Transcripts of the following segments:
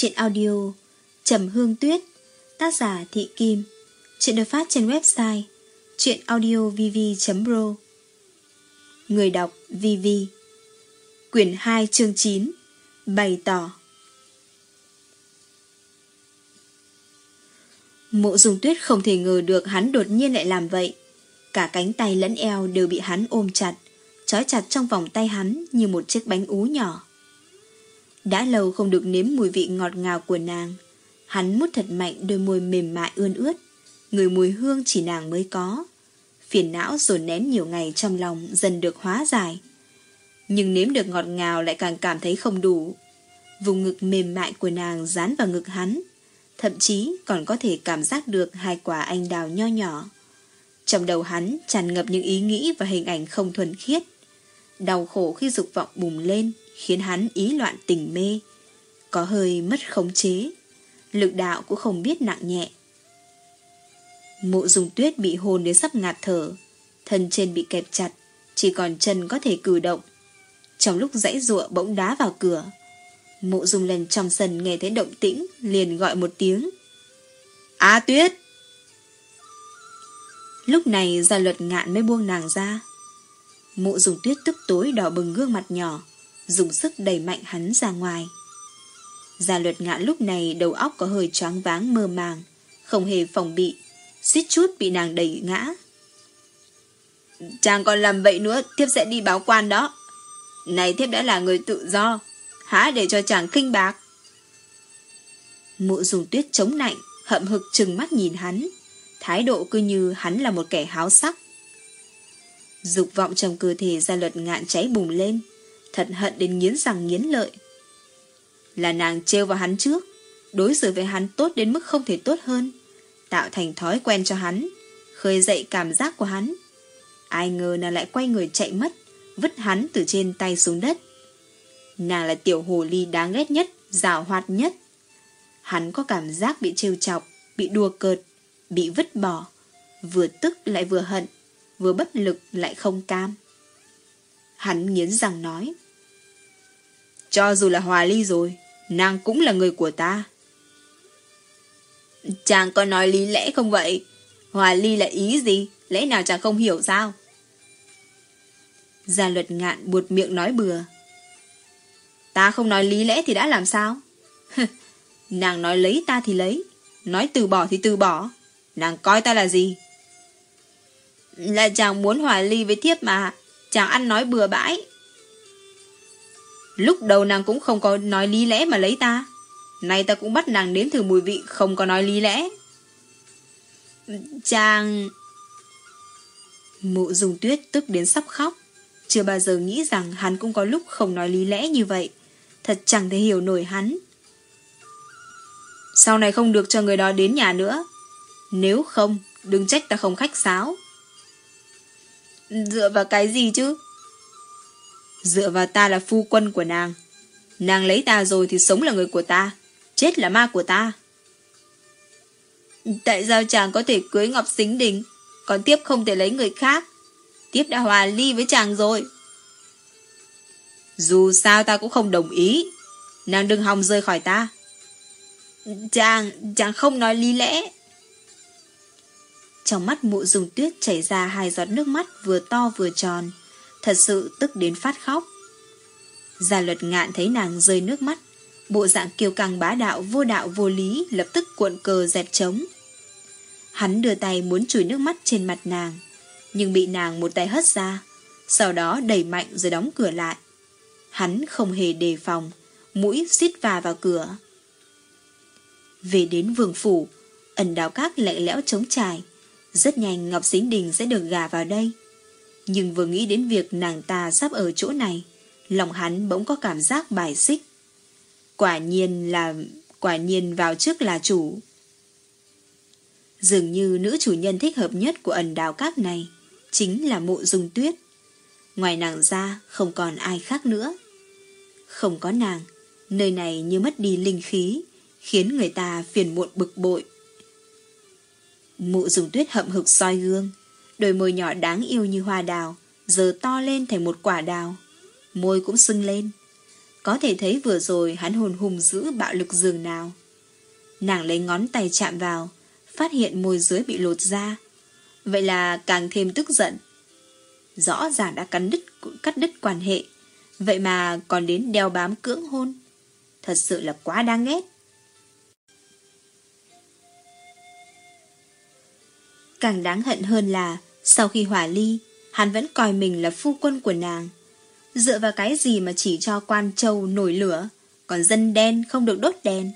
Chuyện audio Trầm Hương Tuyết, Tác giả Thị Kim. Chuyện được phát trên website Chuyện audiovv.pro Người đọc VV Quyển 2 chương 9 Bày tỏ. Mộ dùng tuyết không thể ngờ được hắn đột nhiên lại làm vậy. Cả cánh tay lẫn eo đều bị hắn ôm chặt, Trói chặt trong vòng tay hắn như một chiếc bánh ú nhỏ đã lâu không được nếm mùi vị ngọt ngào của nàng. Hắn mút thật mạnh đôi môi mềm mại ươn ướt. Người mùi hương chỉ nàng mới có. Phiền não dồn nén nhiều ngày trong lòng dần được hóa giải. Nhưng nếm được ngọt ngào lại càng cảm thấy không đủ. Vùng ngực mềm mại của nàng dán vào ngực hắn. Thậm chí còn có thể cảm giác được hai quả anh đào nho nhỏ. Trong đầu hắn tràn ngập những ý nghĩ và hình ảnh không thuần khiết. Đau khổ khi dục vọng bùng lên, khiến hắn ý loạn tình mê, có hơi mất khống chế, lực đạo cũng không biết nặng nhẹ. Mộ dùng tuyết bị hôn đến sắp ngạt thở, thân trên bị kẹp chặt, chỉ còn chân có thể cử động. Trong lúc dãy ruộng bỗng đá vào cửa, mộ dùng lần trong sân nghe thấy động tĩnh, liền gọi một tiếng. Á tuyết! Lúc này gia luật ngạn mới buông nàng ra. Mộ dùng tuyết tức tối đỏ bừng gương mặt nhỏ, dùng sức đẩy mạnh hắn ra ngoài. Gia luật ngạn lúc này đầu óc có hơi choáng váng mơ màng, không hề phòng bị, suýt chút bị nàng đẩy ngã. Chàng còn làm vậy nữa, thiếp sẽ đi báo quan đó. Này thiếp đã là người tự do, há để cho chàng khinh bạc. Mụ dùng tuyết chống nạnh, hậm hực trừng mắt nhìn hắn, thái độ cứ như hắn là một kẻ háo sắc. Dục vọng trong cơ thể gia luật ngạn cháy bùng lên, thật hận đến nghiến răng nghiến lợi. Là nàng trêu vào hắn trước, đối xử với hắn tốt đến mức không thể tốt hơn, tạo thành thói quen cho hắn, khơi dậy cảm giác của hắn. Ai ngờ nàng lại quay người chạy mất, vứt hắn từ trên tay xuống đất. Nàng là tiểu hồ ly đáng ghét nhất, rào hoạt nhất. Hắn có cảm giác bị trêu chọc, bị đùa cợt, bị vứt bỏ, vừa tức lại vừa hận, vừa bất lực lại không cam. Hắn nghiến răng nói. Cho dù là hòa ly rồi, nàng cũng là người của ta. Chàng có nói lý lẽ không vậy? Hòa ly là ý gì? Lẽ nào chàng không hiểu sao? Gia luật ngạn buột miệng nói bừa. Ta không nói lý lẽ thì đã làm sao? nàng nói lấy ta thì lấy, nói từ bỏ thì từ bỏ. Nàng coi ta là gì? Là chàng muốn hòa ly với thiếp mà, chàng ăn nói bừa bãi. Lúc đầu nàng cũng không có nói lý lẽ mà lấy ta. Nay ta cũng bắt nàng đến thử mùi vị không có nói lý lẽ. Chàng... Mụ dùng tuyết tức đến sắp khóc. Chưa bao giờ nghĩ rằng hắn cũng có lúc không nói lý lẽ như vậy. Thật chẳng thể hiểu nổi hắn. Sau này không được cho người đó đến nhà nữa. Nếu không, đừng trách ta không khách sáo. Dựa vào cái gì chứ? Dựa vào ta là phu quân của nàng. Nàng lấy ta rồi thì sống là người của ta, chết là ma của ta. Tại sao chàng có thể cưới Ngọc Xính Đình, còn tiếp không thể lấy người khác? Tiếp đã hòa ly với chàng rồi. Dù sao ta cũng không đồng ý. Nàng đừng hòng rơi khỏi ta. Chàng, chàng không nói lý lẽ. Trong mắt mụ dùng tuyết chảy ra hai giọt nước mắt vừa to vừa tròn thật sự tức đến phát khóc. Gia luật ngạn thấy nàng rơi nước mắt, bộ dạng kiêu căng bá đạo vô đạo vô lý lập tức cuộn cờ dẹt trống. Hắn đưa tay muốn chùi nước mắt trên mặt nàng, nhưng bị nàng một tay hất ra, sau đó đẩy mạnh rồi đóng cửa lại. Hắn không hề đề phòng, mũi xít va vào cửa. Về đến vườn phủ, ẩn đào các lạnh lẽo trống trải, rất nhanh Ngọc Dính Đình sẽ được gà vào đây. Nhưng vừa nghĩ đến việc nàng ta sắp ở chỗ này, lòng hắn bỗng có cảm giác bài xích. Quả nhiên là... quả nhiên vào trước là chủ. Dường như nữ chủ nhân thích hợp nhất của ẩn đào các này chính là mộ dung tuyết. Ngoài nàng ra không còn ai khác nữa. Không có nàng, nơi này như mất đi linh khí, khiến người ta phiền muộn bực bội. Mụ dùng tuyết hậm hực soi gương, Đôi môi nhỏ đáng yêu như hoa đào, giờ to lên thành một quả đào. Môi cũng sưng lên. Có thể thấy vừa rồi hắn hồn hùng dữ bạo lực dường nào. Nàng lấy ngón tay chạm vào, phát hiện môi dưới bị lột ra. Vậy là càng thêm tức giận. Rõ ràng đã cắn đứt, cắt đứt quan hệ, vậy mà còn đến đeo bám cưỡng hôn. Thật sự là quá đáng ghét. Càng đáng hận hơn là sau khi hỏa ly, hắn vẫn coi mình là phu quân của nàng. Dựa vào cái gì mà chỉ cho quan châu nổi lửa, còn dân đen không được đốt đèn?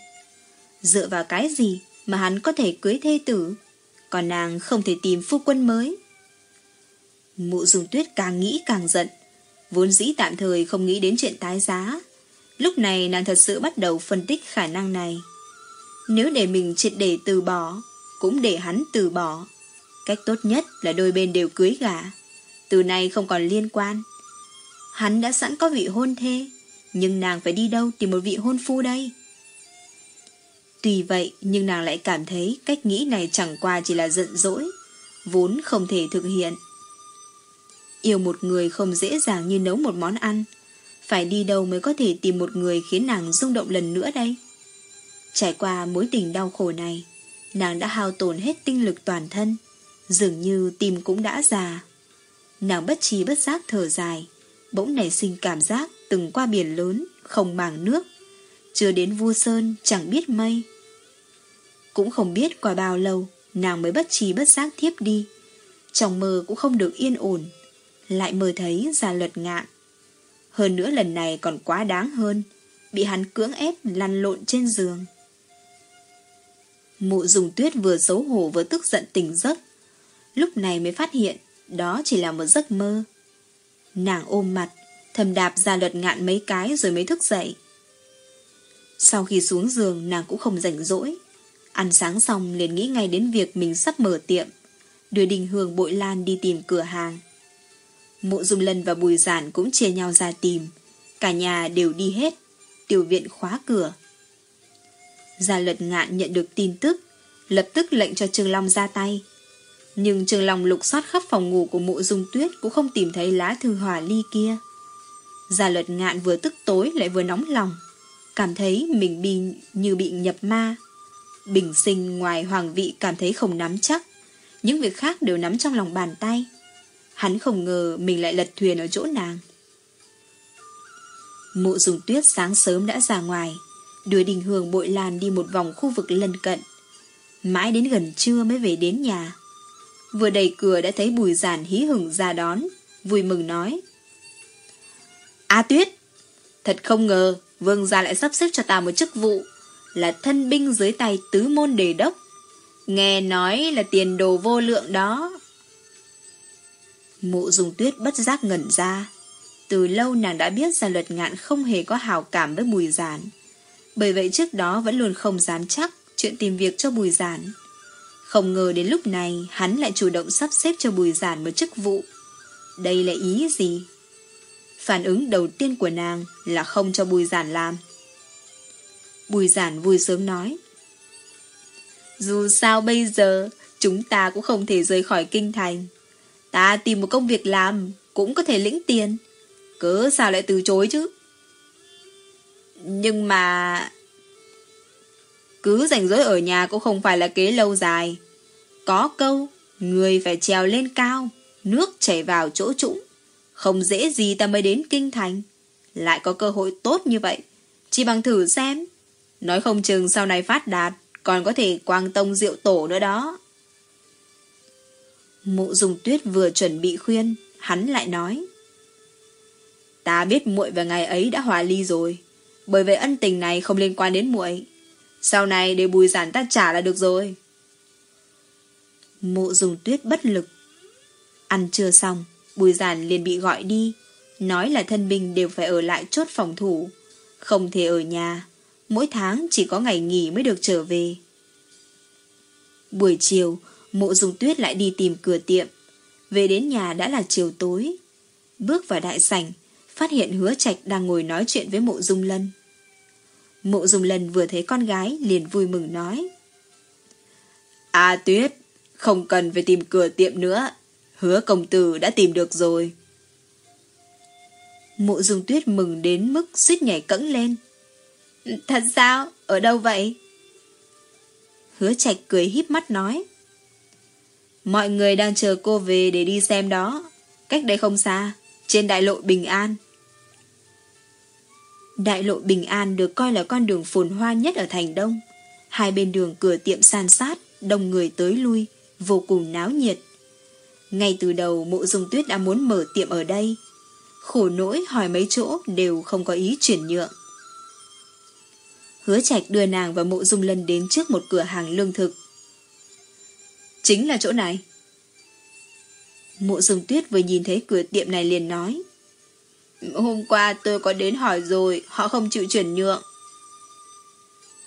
Dựa vào cái gì mà hắn có thể cưới thê tử, còn nàng không thể tìm phu quân mới? Mụ dùng tuyết càng nghĩ càng giận, vốn dĩ tạm thời không nghĩ đến chuyện tái giá. Lúc này nàng thật sự bắt đầu phân tích khả năng này. Nếu để mình triệt để từ bỏ, cũng để hắn từ bỏ. Cách tốt nhất là đôi bên đều cưới gả. Từ nay không còn liên quan. Hắn đã sẵn có vị hôn thê, nhưng nàng phải đi đâu tìm một vị hôn phu đây? Tuy vậy, nhưng nàng lại cảm thấy cách nghĩ này chẳng qua chỉ là giận dỗi, vốn không thể thực hiện. Yêu một người không dễ dàng như nấu một món ăn, phải đi đâu mới có thể tìm một người khiến nàng rung động lần nữa đây? Trải qua mối tình đau khổ này, nàng đã hao tổn hết tinh lực toàn thân, dường như tim cũng đã già. Nàng bất trí bất giác thở dài, bỗng nảy sinh cảm giác từng qua biển lớn, không màng nước. Chưa đến vu sơn, chẳng biết mây. Cũng không biết qua bao lâu, nàng mới bất trí bất giác thiếp đi. Trong mơ cũng không được yên ổn, lại mơ thấy ra luật ngạn. Hơn nữa lần này còn quá đáng hơn, bị hắn cưỡng ép lăn lộn trên giường. Mụ dùng tuyết vừa xấu hổ vừa tức giận tỉnh giấc, lúc này mới phát hiện đó chỉ là một giấc mơ. Nàng ôm mặt, thầm đạp ra luật ngạn mấy cái rồi mới thức dậy. Sau khi xuống giường nàng cũng không rảnh rỗi. Ăn sáng xong liền nghĩ ngay đến việc mình sắp mở tiệm, đưa Đình Hương Bội Lan đi tìm cửa hàng. Mộ Dung Lân và Bùi Giản cũng chia nhau ra tìm, cả nhà đều đi hết, tiểu viện khóa cửa. Gia luật ngạn nhận được tin tức, lập tức lệnh cho Trương Long ra tay. Nhưng Trường Long lục soát khắp phòng ngủ của mộ dung tuyết cũng không tìm thấy lá thư hỏa ly kia. Gia luật ngạn vừa tức tối lại vừa nóng lòng. Cảm thấy mình bị như bị nhập ma. Bình sinh ngoài hoàng vị cảm thấy không nắm chắc. Những việc khác đều nắm trong lòng bàn tay. Hắn không ngờ mình lại lật thuyền ở chỗ nàng. Mộ dùng tuyết sáng sớm đã ra ngoài, đưa đình hương bội làn đi một vòng khu vực lân cận. Mãi đến gần trưa mới về đến nhà. Vừa đẩy cửa đã thấy bùi giản hí hửng ra đón, vui mừng nói. A Tuyết, thật không ngờ vương gia lại sắp xếp cho ta một chức vụ, là thân binh dưới tay tứ môn đề đốc. Nghe nói là tiền đồ vô lượng đó. Mụ dùng tuyết bất giác ngẩn ra. Từ lâu nàng đã biết ra luật ngạn không hề có hào cảm với bùi giản. Bởi vậy trước đó vẫn luôn không dám chắc chuyện tìm việc cho bùi giản. Không ngờ đến lúc này, hắn lại chủ động sắp xếp cho Bùi Giản một chức vụ. Đây là ý gì? Phản ứng đầu tiên của nàng là không cho Bùi Giản làm. Bùi Giản vui sướng nói. Dù sao bây giờ, chúng ta cũng không thể rời khỏi kinh thành. Ta tìm một công việc làm cũng có thể lĩnh tiền. Cớ sao lại từ chối chứ? Nhưng mà... Cứ rảnh rỗi ở nhà cũng không phải là kế lâu dài. Có câu, người phải trèo lên cao, nước chảy vào chỗ trũng. Không dễ gì ta mới đến kinh thành. Lại có cơ hội tốt như vậy. Chỉ bằng thử xem. Nói không chừng sau này phát đạt, còn có thể quang tông rượu tổ nữa đó. Mụ dùng tuyết vừa chuẩn bị khuyên, hắn lại nói. Ta biết muội và ngày ấy đã hòa ly rồi, bởi vậy ân tình này không liên quan đến muội. Sau này để bùi giản ta trả là được rồi. Mộ dùng tuyết bất lực. Ăn chưa xong, bùi giản liền bị gọi đi, nói là thân binh đều phải ở lại chốt phòng thủ, không thể ở nhà, mỗi tháng chỉ có ngày nghỉ mới được trở về. Buổi chiều, mộ dùng tuyết lại đi tìm cửa tiệm, về đến nhà đã là chiều tối. Bước vào đại sảnh, phát hiện hứa trạch đang ngồi nói chuyện với mộ dung lân. Mộ dung lân vừa thấy con gái liền vui mừng nói. À tuyết, không cần phải tìm cửa tiệm nữa. Hứa công tử đã tìm được rồi. Mộ dung tuyết mừng đến mức suýt nhảy cẫng lên. Thật sao? Ở đâu vậy? Hứa trạch cười híp mắt nói. Mọi người đang chờ cô về để đi xem đó. Cách đây không xa, trên đại lộ Bình An. Đại lộ Bình An được coi là con đường phồn hoa nhất ở thành Đông. Hai bên đường cửa tiệm san sát, đông người tới lui, vô cùng náo nhiệt. Ngay từ đầu mộ dung tuyết đã muốn mở tiệm ở đây. Khổ nỗi hỏi mấy chỗ đều không có ý chuyển nhượng. Hứa Trạch đưa nàng và mộ dung lân đến trước một cửa hàng lương thực. Chính là chỗ này. Mộ dung tuyết vừa nhìn thấy cửa tiệm này liền nói. Hôm qua tôi có đến hỏi rồi, họ không chịu chuyển nhượng.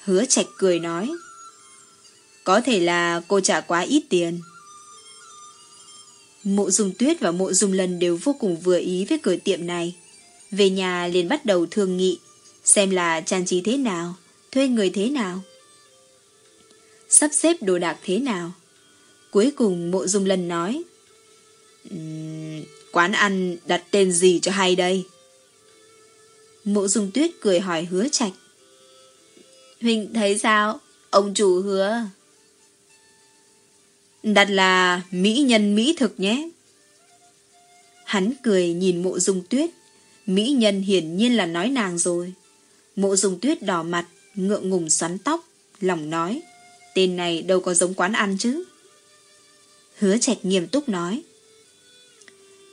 Hứa Trạch cười nói. Có thể là cô trả quá ít tiền. Mộ dung tuyết và mộ dung lần đều vô cùng vừa ý với cửa tiệm này. Về nhà liền bắt đầu thương nghị, xem là trang trí thế nào, thuê người thế nào. Sắp xếp đồ đạc thế nào. Cuối cùng mộ dung lần nói. Um, quán ăn đặt tên gì cho hay đây? Mộ dung tuyết cười hỏi hứa trạch. Huynh thấy sao? Ông chủ hứa. Đặt là mỹ nhân mỹ thực nhé. Hắn cười nhìn mộ dung tuyết. Mỹ nhân hiển nhiên là nói nàng rồi. Mộ dung tuyết đỏ mặt, ngượng ngùng xoắn tóc, lòng nói. Tên này đâu có giống quán ăn chứ. Hứa trạch nghiêm túc nói.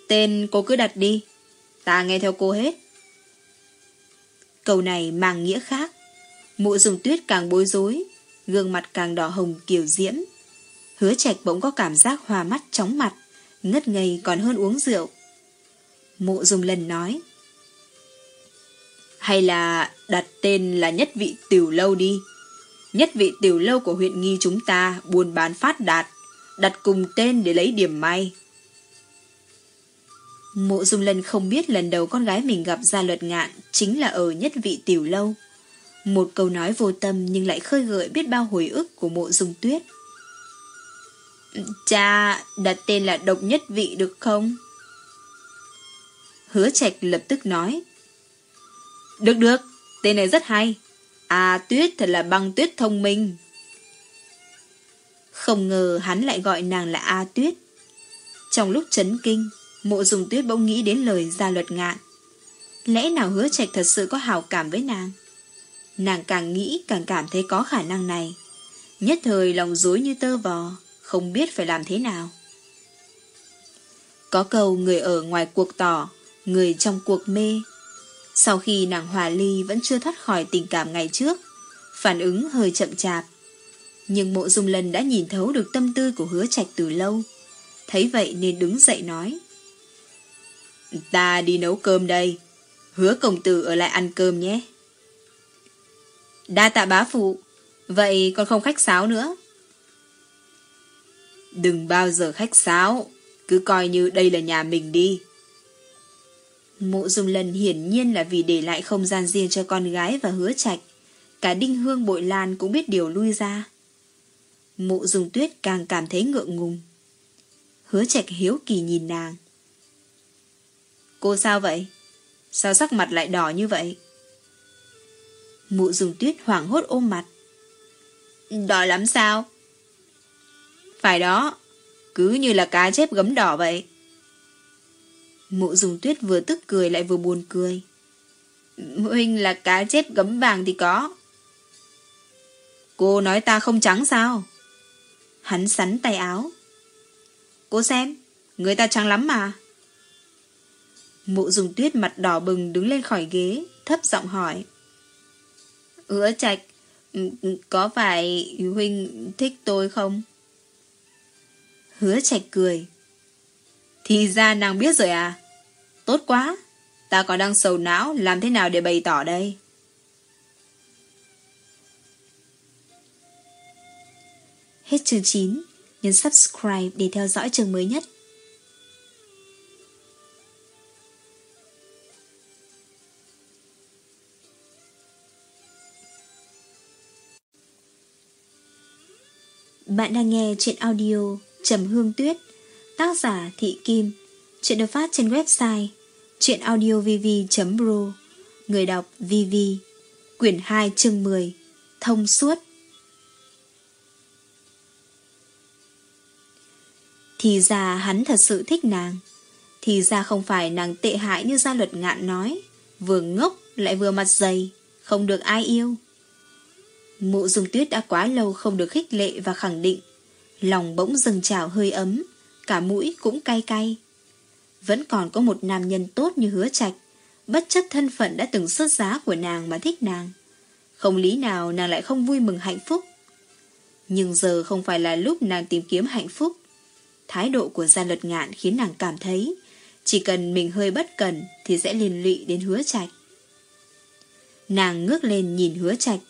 Tên cô cứ đặt đi. Ta nghe theo cô hết. Câu này mang nghĩa khác. Mộ dùng tuyết càng bối rối, gương mặt càng đỏ hồng kiểu diễm. Hứa trạch bỗng có cảm giác hòa mắt chóng mặt, ngất ngây còn hơn uống rượu. Mộ dùng lần nói. Hay là đặt tên là nhất vị tiểu lâu đi. Nhất vị tiểu lâu của huyện nghi chúng ta buôn bán phát đạt, đặt cùng tên để lấy điểm may. Mộ dung lân không biết lần đầu con gái mình gặp gia luật ngạn chính là ở nhất vị tiểu lâu. Một câu nói vô tâm nhưng lại khơi gợi biết bao hồi ức của mộ dung tuyết. Cha, đặt tên là độc nhất vị được không? Hứa trạch lập tức nói. Được được, tên này rất hay. À tuyết thật là băng tuyết thông minh. Không ngờ hắn lại gọi nàng là A tuyết. Trong lúc chấn kinh, mộ dùng tuyết bỗng nghĩ đến lời gia luật ngạn. Lẽ nào hứa trạch thật sự có hào cảm với nàng? Nàng càng nghĩ càng cảm thấy có khả năng này. Nhất thời lòng dối như tơ vò, không biết phải làm thế nào. Có câu người ở ngoài cuộc tỏ, người trong cuộc mê. Sau khi nàng hòa ly vẫn chưa thoát khỏi tình cảm ngày trước, phản ứng hơi chậm chạp. Nhưng mộ dung lần đã nhìn thấu được tâm tư của hứa trạch từ lâu. Thấy vậy nên đứng dậy nói. Ta đi nấu cơm đây. Hứa công tử ở lại ăn cơm nhé. Đa tạ bá phụ. Vậy con không khách sáo nữa. Đừng bao giờ khách sáo. Cứ coi như đây là nhà mình đi. Mộ dung lần hiển nhiên là vì để lại không gian riêng cho con gái và hứa trạch. Cả đinh hương, bội lan cũng biết điều lui ra. Mộ dung tuyết càng cảm thấy ngượng ngùng. Hứa trạch hiếu kỳ nhìn nàng. Cô sao vậy? Sao sắc mặt lại đỏ như vậy? Mụ dùng tuyết hoảng hốt ôm mặt. Đỏ lắm sao? Phải đó, cứ như là cá chép gấm đỏ vậy. Mụ dùng tuyết vừa tức cười lại vừa buồn cười. Huynh là cá chép gấm vàng thì có. Cô nói ta không trắng sao? Hắn sắn tay áo. Cô xem, người ta trắng lắm mà. Mụ dùng tuyết mặt đỏ bừng đứng lên khỏi ghế, thấp giọng hỏi. Ứa trạch, ừ, ừ, có phải Huynh thích tôi không? Hứa trạch cười. Thì ra nàng biết rồi à? Tốt quá, ta còn đang sầu não làm thế nào để bày tỏ đây? Hết chương 9, nhấn subscribe để theo dõi chương mới nhất. Bạn đang nghe chuyện audio Trầm Hương Tuyết, Tác giả Thị Kim. Chuyện được phát trên website Chuyện audio vv.ro Người đọc VV Quyển 2 chương 10 Thông suốt. Thì ra hắn thật sự thích nàng. Thì ra không phải nàng tệ hại như gia luật ngạn nói. Vừa ngốc lại vừa mặt dày, Không được ai yêu. Mụ dùng tuyết đã quá lâu không được khích lệ và khẳng định. Lòng bỗng dâng trào hơi ấm, Cả mũi cũng cay cay. Vẫn còn có một nam nhân tốt như hứa trạch, Bất chấp thân phận đã từng xuất giá của nàng mà thích nàng. Không lý nào nàng lại không vui mừng hạnh phúc. Nhưng giờ không phải là lúc nàng tìm kiếm hạnh phúc. Thái độ của gia luật ngạn khiến nàng cảm thấy, Chỉ cần mình hơi bất cần Thì sẽ liên lụy đến hứa trạch. Nàng ngước lên nhìn hứa trạch.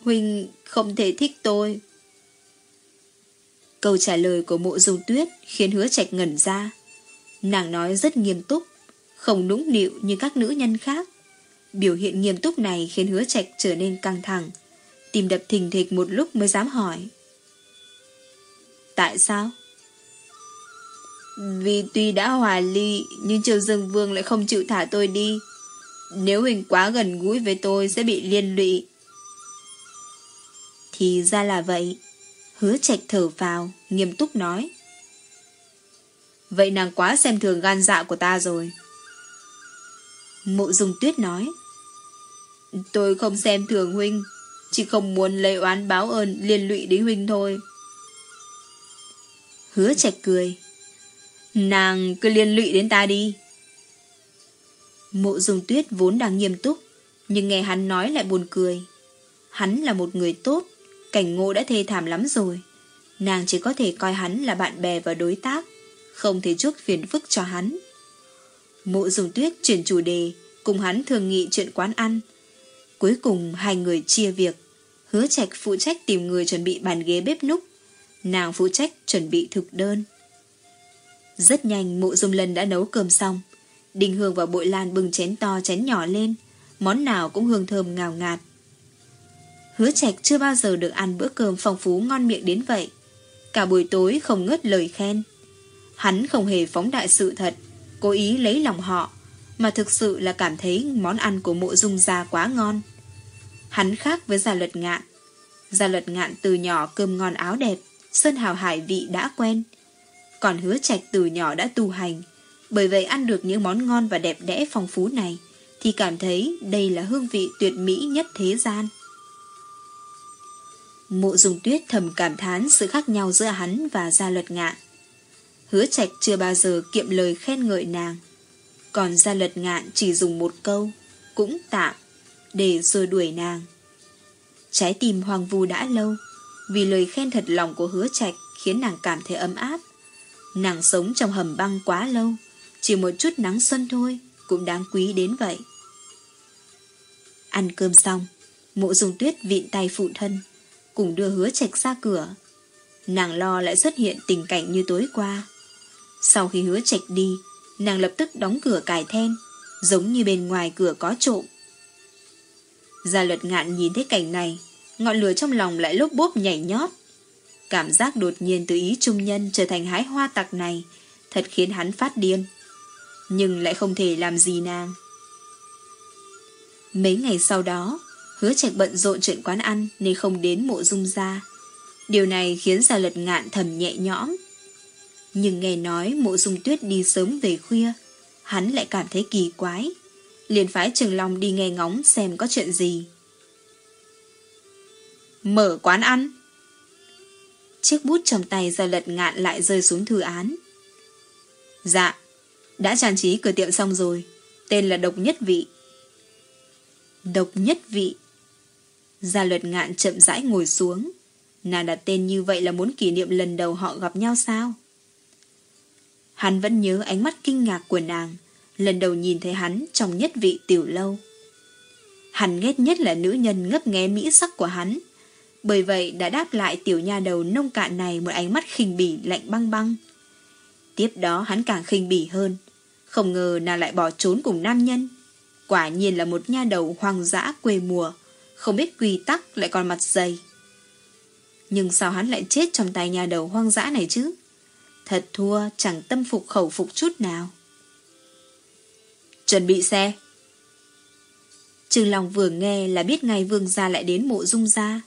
Huynh không thể thích tôi Câu trả lời của mộ dung tuyết Khiến hứa trạch ngẩn ra. Nàng nói rất nghiêm túc, Không nũng nịu như các nữ nhân khác. Biểu hiện nghiêm túc này khiến hứa trạch trở nên căng thẳng, Tìm đập thình thịch một lúc mới dám hỏi. Tại sao? Vì tuy đã hòa ly, Nhưng Triều Dương Vương lại không chịu thả tôi đi. Nếu hình quá gần gũi với tôi Sẽ bị liên lụy. Thì ra là vậy. Hứa trạch thở vào Nghiêm túc nói Vậy nàng quá xem thường gan dạ của ta rồi Mộ dung tuyết nói Tôi không xem thường huynh Chỉ không muốn lấy oán báo ơn Liên lụy đến huynh thôi Hứa trạch cười. Nàng cứ liên lụy đến ta đi. Mộ dung tuyết vốn đang nghiêm túc, nhưng nghe hắn nói lại buồn cười. Hắn là một người tốt, cảnh ngộ đã thê thảm lắm rồi. Nàng chỉ có thể coi hắn là bạn bè và đối tác, không thể chuốc phiền phức cho hắn. Mộ dung tuyết chuyển chủ đề, cùng hắn thường nghị chuyện quán ăn. Cuối cùng hai người chia việc, hứa trạch phụ trách tìm người chuẩn bị bàn ghế bếp núc, Nàng phụ trách chuẩn bị thực đơn. Rất nhanh mụ dung lân đã nấu cơm xong. Đình Hương và Bội Lan bưng chén to chén nhỏ lên. Món nào cũng hương thơm ngào ngạt. Hứa Trạch chưa bao giờ được ăn bữa cơm phong phú ngon miệng đến vậy. Cả buổi tối không ngớt lời khen. Hắn không hề phóng đại sự thật, cố ý lấy lòng họ, mà thực sự là cảm thấy món ăn của mộ dung gia quá ngon. Hắn khác với gia luật ngạn. Gia luật ngạn từ nhỏ cơm ngon áo đẹp, Sơn Hào Hải vị đã quen. Còn hứa trạch từ nhỏ đã tu hành, bởi vậy ăn được những món ngon và đẹp đẽ phong phú này, thì cảm thấy đây là hương vị tuyệt mỹ nhất thế gian. Mộ dùng tuyết thầm cảm thán sự khác nhau giữa hắn và gia luật ngạn. Hứa trạch chưa bao giờ kiệm lời khen ngợi nàng. Còn gia luật ngạn chỉ dùng một câu, cũng tạm, để rồi đuổi nàng. Trái tim hoàng vu đã lâu, vì lời khen thật lòng của hứa trạch khiến nàng cảm thấy ấm áp. Nàng sống trong hầm băng quá lâu, chỉ một chút nắng xuân thôi cũng đáng quý đến vậy. Ăn cơm xong, mộ dùng tuyết vịn tay phụ thân, cùng đưa hứa trạch ra cửa. Nàng lo lại xuất hiện tình cảnh như tối qua. Sau khi hứa trạch đi, nàng lập tức đóng cửa cài then, giống như bên ngoài cửa có trộm. Gia luật ngạn nhìn thấy cảnh này, ngọn lửa trong lòng lại lốp bốp nhảy nhót. Cảm giác đột nhiên từ ý trung nhân trở thành hái hoa tặc này thật khiến hắn phát điên. Nhưng lại không thể làm gì nàng. Mấy ngày sau đó, hứa trạch bận rộn chuyện quán ăn nên không đến mộ dung ra. Điều này khiến Gia Lật Ngạn thầm nhẹ nhõm. Nhưng nghe nói mộ dung tuyết đi sớm về khuya, hắn lại cảm thấy kỳ quái. liền phái Trường Long đi nghe ngóng xem có chuyện gì. Mở quán ăn. Chiếc bút trong tay gia lật ngạn lại rơi xuống thư án. Dạ, đã trang trí cửa tiệm xong rồi. Tên là Độc Nhất Vị. Độc Nhất Vị. Gia luật ngạn chậm rãi ngồi xuống. Nàng đặt tên như vậy là muốn kỷ niệm lần đầu họ gặp nhau sao? Hắn vẫn nhớ ánh mắt kinh ngạc của nàng lần đầu nhìn thấy hắn trong nhất vị tiểu lâu. Hắn ghét nhất là nữ nhân ngấp nghé mỹ sắc của hắn bởi vậy đã đáp lại tiểu nha đầu nông cạn này một ánh mắt khinh bỉ lạnh băng băng. Tiếp đó hắn càng khinh bỉ hơn. Không ngờ nàng lại bỏ trốn cùng nam nhân. Quả nhiên là một nha đầu hoang dã quê mùa, không biết quy tắc lại còn mặt dày. Nhưng sao hắn lại chết trong tay nhà đầu hoang dã này chứ? Thật thua, chẳng tâm phục khẩu phục chút nào. Chuẩn bị xe. Trương Long vừa nghe là biết ngay vương gia lại đến mộ dung gia.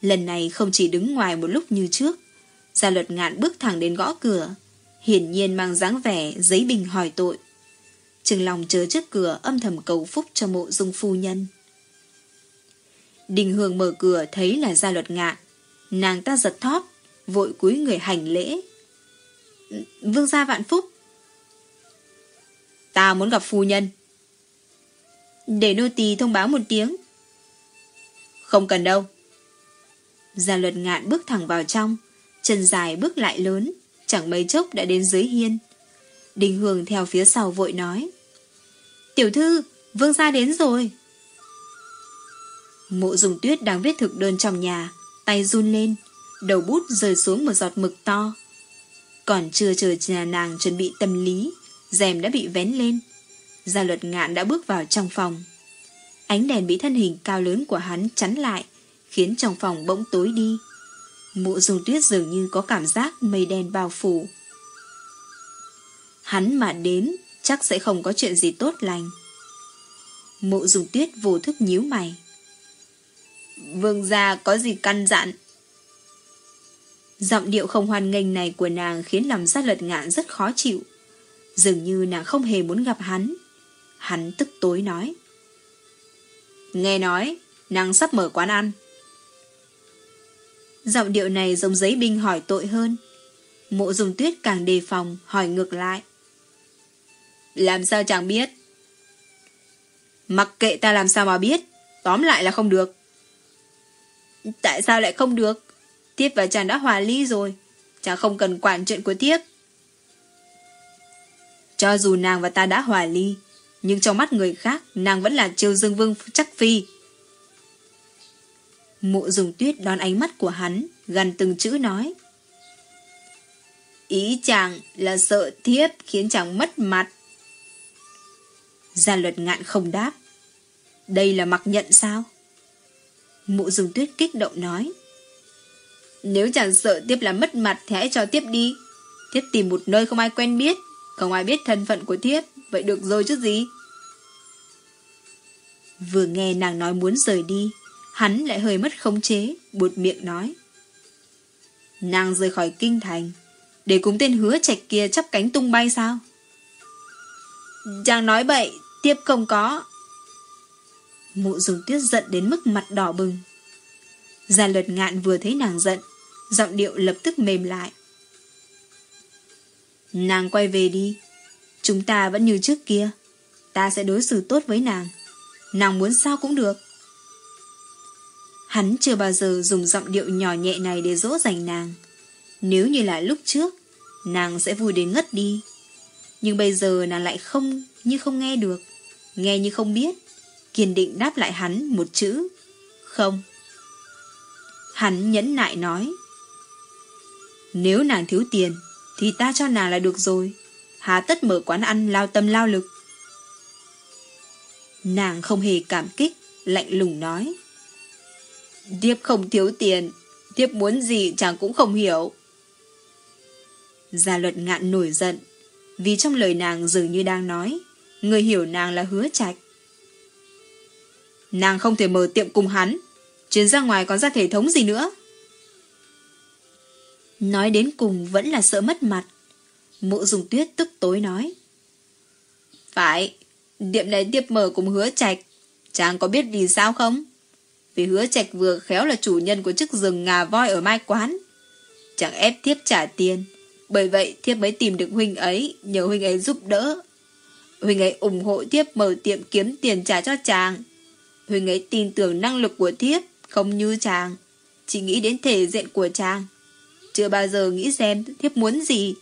Lần này không chỉ đứng ngoài một lúc như trước. Gia luật ngạn bước thẳng đến gõ cửa. Hiển nhiên mang dáng vẻ giấy bình hỏi tội. Trương Long chờ trước cửa âm thầm cầu phúc cho mộ dung phu nhân. Đình Hương mở cửa thấy là gia luật ngạn. Nàng ta giật thót, vội cúi người hành lễ. Vương gia vạn phúc. Ta muốn gặp phu nhân. Để nô tỳ thông báo một tiếng. Không cần đâu. Gia luật ngạn bước thẳng vào trong, chân dài bước lại lớn, chẳng mấy chốc đã đến dưới hiên. Đình Hương theo phía sau vội nói. Tiểu thư, vương gia đến rồi. Mộ dùng tuyết đang viết thực đơn trong nhà, tay run lên, đầu bút rơi xuống một giọt mực to. Còn chưa chờ nhà nàng chuẩn bị tâm lý, rèm đã bị vén lên. Gia luật ngạn đã bước vào trong phòng. Ánh đèn bị thân hình cao lớn của hắn chắn lại, khiến trong phòng bỗng tối đi. Mộ dùng tuyết dường như có cảm giác mây đen bao phủ. Hắn mà đến, chắc sẽ không có chuyện gì tốt lành. Mộ dùng tuyết vô thức nhíu mày. Vương gia có gì căn dặn? Giọng điệu không hoan nghênh này của nàng khiến lòng sát lật ngạn rất khó chịu. Dường như nàng không hề muốn gặp hắn. Hắn tức tối nói. Nghe nói, nàng sắp mở quán ăn. Giọng điệu này giống giấy binh hỏi tội hơn. Mộ dùng tuyết càng đề phòng, hỏi ngược lại. Làm sao chẳng biết? Mặc kệ ta làm sao mà biết, tóm lại là không được. Tại sao lại không được? Tiếp và chàng đã hòa ly rồi, chàng không cần quản chuyện của tiếp. Cho dù nàng và ta đã hòa ly, nhưng trong mắt người khác, nàng vẫn là triều dương vương chắc phi. Mộ dùng tuyết đón ánh mắt của hắn, gần từng chữ nói. Ý chàng là sợ thiếp khiến chàng mất mặt. Gia luật ngạn không đáp. Đây là mặc nhận sao? Mộ dùng tuyết kích động nói. Nếu chàng sợ tiếp là mất mặt thì hãy cho tiếp đi. Tiếp tìm một nơi không ai quen biết, không ai biết thân phận của tiếp, vậy được rồi chứ gì? Vừa nghe nàng nói muốn rời đi, hắn lại hơi mất khống chế, buột miệng nói. Nàng rời khỏi kinh thành, để cùng tên hứa trạch kia chắp cánh tung bay sao? Chàng nói bậy, tiếp không có. Mụ dùng tuyết giận đến mức mặt đỏ bừng. Gia luật ngạn vừa thấy nàng giận, giọng điệu lập tức mềm lại. Nàng quay về đi, chúng ta vẫn như trước kia, ta sẽ đối xử tốt với nàng, nàng muốn sao cũng được. Hắn chưa bao giờ dùng giọng điệu nhỏ nhẹ này để dỗ dành nàng. Nếu như là lúc trước, nàng sẽ vui đến ngất đi. Nhưng bây giờ nàng lại không như không nghe được, nghe như không biết, kiên định đáp lại hắn một chữ, không. Hắn nhẫn nại nói, nếu nàng thiếu tiền, thì ta cho nàng là được rồi, hà tất mở quán ăn lao tâm lao lực. Nàng không hề cảm kích, lạnh lùng nói. Điệp không thiếu tiền, Điệp muốn gì chàng cũng không hiểu. Gia luật ngạn nổi giận, vì trong lời nàng dường như đang nói, người hiểu nàng là hứa trạch. Nàng không thể mở tiệm cùng hắn, chuyến ra ngoài còn ra thể thống gì nữa. Nói đến cùng vẫn là sợ mất mặt. Mộ dùng tuyết tức tối nói. Phải, tiệm này tiếp mở cùng hứa trạch. Chàng có biết vì sao không? Vì hứa trạch vừa khéo là chủ nhân của chiếc rừng ngà voi ở mai quán. Chẳng ép thiếp trả tiền. Bởi vậy thiếp mới tìm được huynh ấy, nhờ huynh ấy giúp đỡ. Huynh ấy ủng hộ thiếp mở tiệm kiếm tiền trả cho chàng. Huynh ấy tin tưởng năng lực của thiếp, không như chàng. Chỉ nghĩ đến thể diện của chàng. Chưa bao giờ nghĩ xem thiếp muốn gì.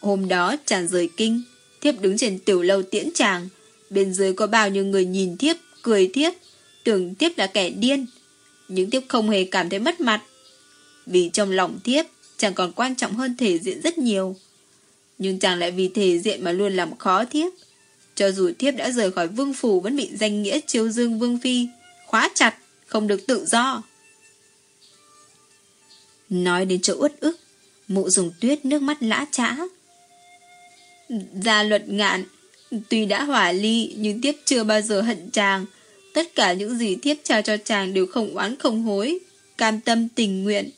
Hôm đó chàng rời kinh, thiếp đứng trên tiểu lâu tiễn chàng. Bên dưới có bao nhiêu người nhìn thiếp, cười thiếp, tưởng thiếp là kẻ điên. Nhưng thiếp không hề cảm thấy mất mặt. Vì trong lòng thiếp, chàng còn quan trọng hơn thể diện rất nhiều. Nhưng chàng lại vì thể diện mà luôn làm khó thiếp. Cho dù thiếp đã rời khỏi vương phủ vẫn bị danh nghĩa chiêu dương vương phi, khóa chặt, không được tự do. Nói đến chỗ uất ức, mụ dùng tuyết nước mắt lã trã. Gia luật ngạn, Tuy đã hỏa ly nhưng thiếp chưa bao giờ hận chàng. Tất cả những gì thiếp trao cho chàng đều không oán không hối, cam tâm tình nguyện.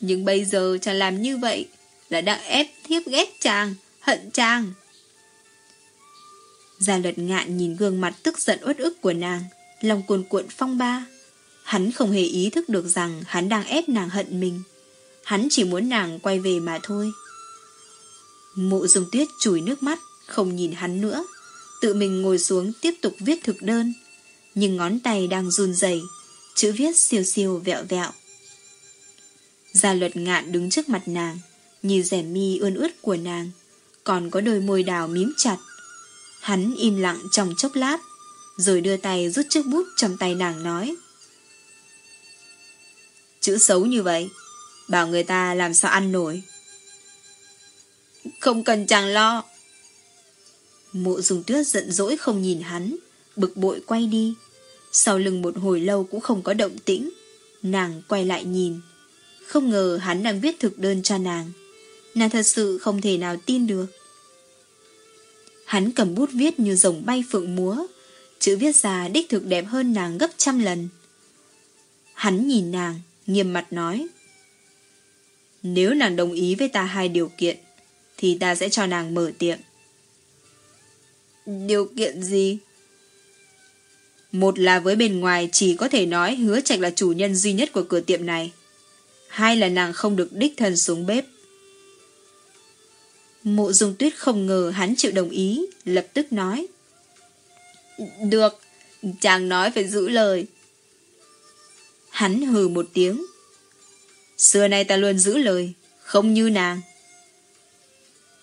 Nhưng bây giờ chàng làm như vậy là đang ép thiếp ghét chàng, hận chàng. Gia luật ngạn nhìn gương mặt tức giận uất ức của nàng, lòng cuồn cuộn phong ba. Hắn không hề ý thức được rằng hắn đang ép nàng hận mình. Hắn chỉ muốn nàng quay về mà thôi. Mộ dung tuyết chùi nước mắt, không nhìn hắn nữa. Tự mình ngồi xuống tiếp tục viết thực đơn. Nhưng ngón tay đang run rẩy, chữ viết siêu siêu vẹo vẹo. Gia luật ngạn đứng trước mặt nàng, như rẻ mi ươn ướt của nàng, còn có đôi môi đào mím chặt. Hắn im lặng trong chốc lát, rồi đưa tay rút chiếc bút trong tay nàng nói. Chữ xấu như vậy, bảo người ta làm sao ăn nổi. Không cần chàng lo. Mộ dùng tuyết giận dỗi không nhìn hắn, bực bội quay đi. Sau lưng một hồi lâu cũng không có động tĩnh, nàng quay lại nhìn. Không ngờ hắn đang viết thực đơn cho nàng. Nàng thật sự không thể nào tin được. Hắn cầm bút viết như rồng bay phượng múa, chữ viết ra đích thực đẹp hơn nàng gấp trăm lần. Hắn nhìn nàng, nghiêm mặt nói. Nếu nàng đồng ý với ta hai điều kiện, thì ta sẽ cho nàng mở tiệm. Điều kiện gì? Một là với bên ngoài chỉ có thể nói hứa trạch là chủ nhân duy nhất của cửa tiệm này. Hai là nàng không được đích thân xuống bếp. Mộ dung tuyết không ngờ hắn chịu đồng ý, lập tức nói. Được, chàng nói phải giữ lời. Hắn hừ một tiếng. Xưa nay ta luôn giữ lời, không như nàng.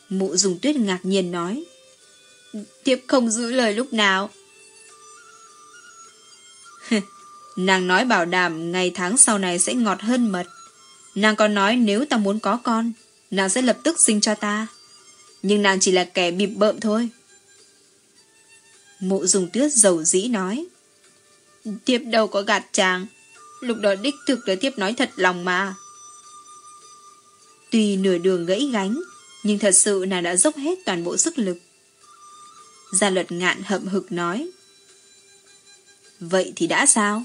Mộ dùng tuyết ngạc nhiên nói. Thiếp không giữ lời lúc nào. nàng nói bảo đảm ngày tháng sau này sẽ ngọt hơn mật. Nàng còn nói nếu ta muốn có con, nàng sẽ lập tức sinh cho ta. Nhưng nàng chỉ là kẻ bịp bợm thôi. Mộ dùng tuyết dầu dĩ nói. tiếp đâu có gạt chàng. Lúc đó đích thực là tiếp nói thật lòng mà. Tuy nửa đường gãy gánh, nhưng thật sự nàng đã dốc hết toàn bộ sức lực. Gia luật ngạn hậm hực nói. Vậy thì đã sao?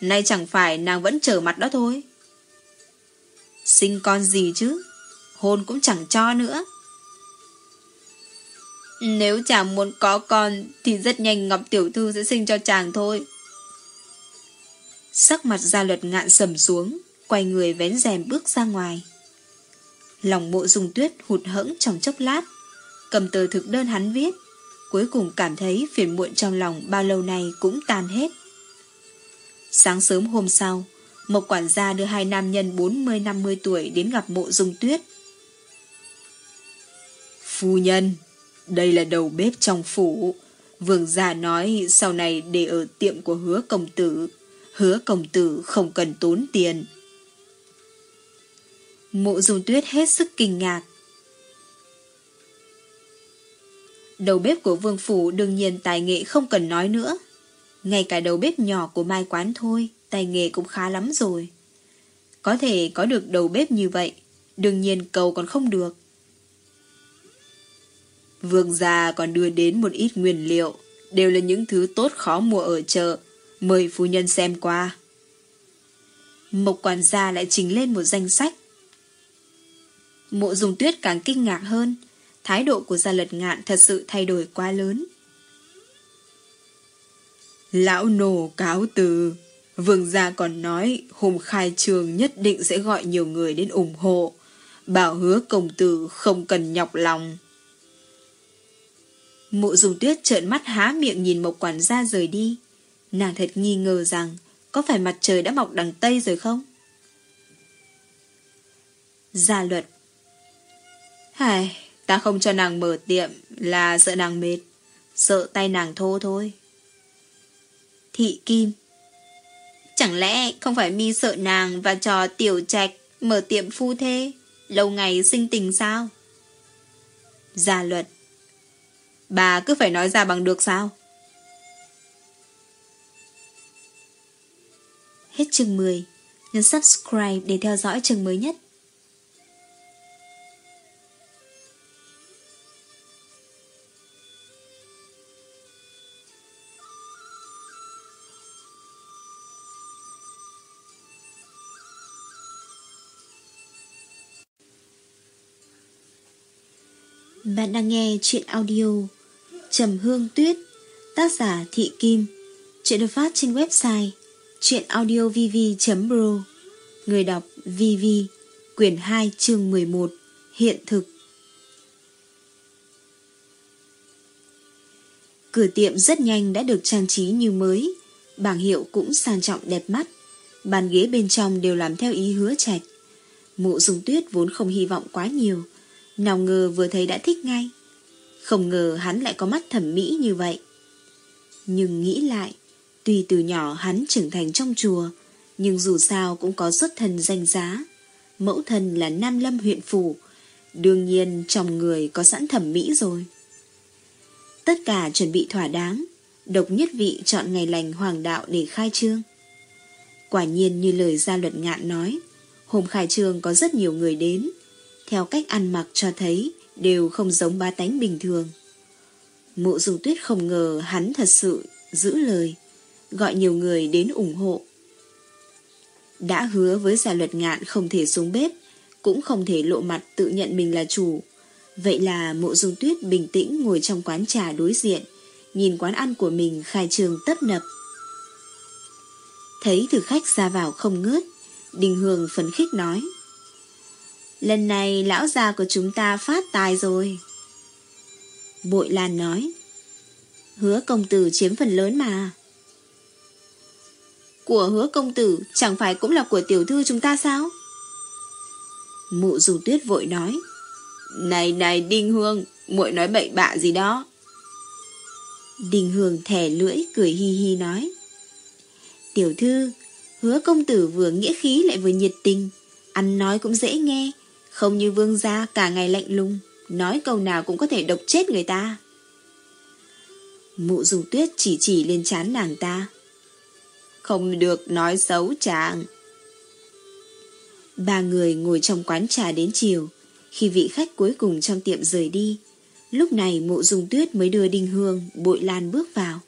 Nay chẳng phải nàng vẫn trở mặt đó thôi. Sinh con gì chứ? Hôn cũng chẳng cho nữa. Nếu chàng muốn có con thì rất nhanh Ngọc Tiểu Thư sẽ sinh cho chàng thôi. Sắc mặt gia luật ngạn sầm xuống, quay người vén rèm bước ra ngoài. Lòng mộ dùng tuyết hụt hẫng trong chốc lát, cầm tờ thực đơn hắn viết, cuối cùng cảm thấy phiền muộn trong lòng bao lâu nay cũng tan hết. Sáng sớm hôm sau, một quản gia đưa hai nam nhân 40-50 tuổi đến gặp mộ dung tuyết. Phu nhân, đây là đầu bếp trong phủ. Vương gia nói sau này để ở tiệm của hứa công tử. Hứa công tử không cần tốn tiền. Mộ dung tuyết hết sức kinh ngạc. Đầu bếp của vương phủ đương nhiên tài nghệ không cần nói nữa. Ngay cả đầu bếp nhỏ của mai quán thôi, tài nghệ cũng khá lắm rồi. Có thể có được đầu bếp như vậy, đương nhiên cầu còn không được. Vương gia còn đưa đến một ít nguyên liệu, đều là những thứ tốt khó mua ở chợ. Mời phu nhân xem qua. Mộc quản gia lại trình lên một danh sách. Mộ dùng tuyết càng kinh ngạc hơn, thái độ của gia lật ngạn thật sự thay đổi quá lớn. Lão nổ cáo từ, vương gia còn nói hôm khai trường nhất định sẽ gọi nhiều người đến ủng hộ, bảo hứa công tử không cần nhọc lòng. Mộ dùng tuyết trợn mắt há miệng nhìn Mộc quản gia rời đi. Nàng thật nghi ngờ rằng có phải mặt trời đã mọc đằng Tây rồi không? Gia luật Hài, ta không cho nàng mở tiệm là sợ nàng mệt, sợ tay nàng thô thôi. Thị Kim Chẳng lẽ không phải mi sợ nàng và trò tiểu trạch mở tiệm phu thê, lâu ngày sinh tình sao? Gia luật Bà cứ phải nói ra bằng được sao? Hết chương 10. Nhấn subscribe để theo dõi chương mới nhất. Bạn đang nghe chuyện audio Trầm Hương Tuyết, Tác giả Thị Kim. Chuyện được phát trên website chuyenaudiovv.pro Người đọc VV Quyển 2 chương 11 Hiện thực. Cửa tiệm rất nhanh đã được trang trí như mới. Bảng hiệu cũng sang trọng đẹp mắt. Bàn ghế bên trong đều làm theo ý hứa trạch. Mộ dùng tuyết vốn không hy vọng quá nhiều nào ngờ vừa thấy đã thích ngay. Không ngờ hắn lại có mắt thẩm mỹ như vậy. Nhưng nghĩ lại, Tuy từ nhỏ hắn trưởng thành trong chùa, Nhưng dù sao cũng có xuất thân danh giá. Mẫu thân là Nam Lâm huyện phủ Đương nhiên trong người có sẵn thẩm mỹ rồi. Tất cả chuẩn bị thỏa đáng, Độc nhất vị chọn ngày lành hoàng đạo để khai trương. Quả nhiên như lời gia luật ngạn nói, Hôm khai trương có rất nhiều người đến theo cách ăn mặc cho thấy đều không giống ba tánh bình thường. Mộ Dung tuyết không ngờ hắn thật sự giữ lời, gọi nhiều người đến ủng hộ. Đã hứa với gia luật ngạn không thể xuống bếp, cũng không thể lộ mặt tự nhận mình là chủ. Vậy là mộ dung tuyết bình tĩnh ngồi trong quán trà đối diện, nhìn quán ăn của mình khai trường tấp nập. Thấy thực khách ra vào không ngớt, Đình Hương phấn khích nói. Lần này lão già của chúng ta phát tài rồi. Bội Lan nói. Hứa công tử chiếm phần lớn mà. Của hứa công tử chẳng phải cũng là của tiểu thư chúng ta sao? Mụ dù tuyết vội nói. Này này Đinh Hương, muội nói bậy bạ gì đó. đình Hương thẻ lưỡi cười hi hi nói. Tiểu thư, hứa công tử vừa nghĩa khí lại vừa nhiệt tình, ăn nói cũng dễ nghe, không như vương gia cả ngày lạnh lùng, nói câu nào cũng có thể độc chết người ta. Mụ dùng tuyết chỉ chỉ lên chán nàng ta. Không được nói xấu chàng. Ba người ngồi trong quán trà đến chiều, khi vị khách cuối cùng trong tiệm rời đi. Lúc này mụ dùng tuyết mới đưa đinh hương, bội lan bước vào.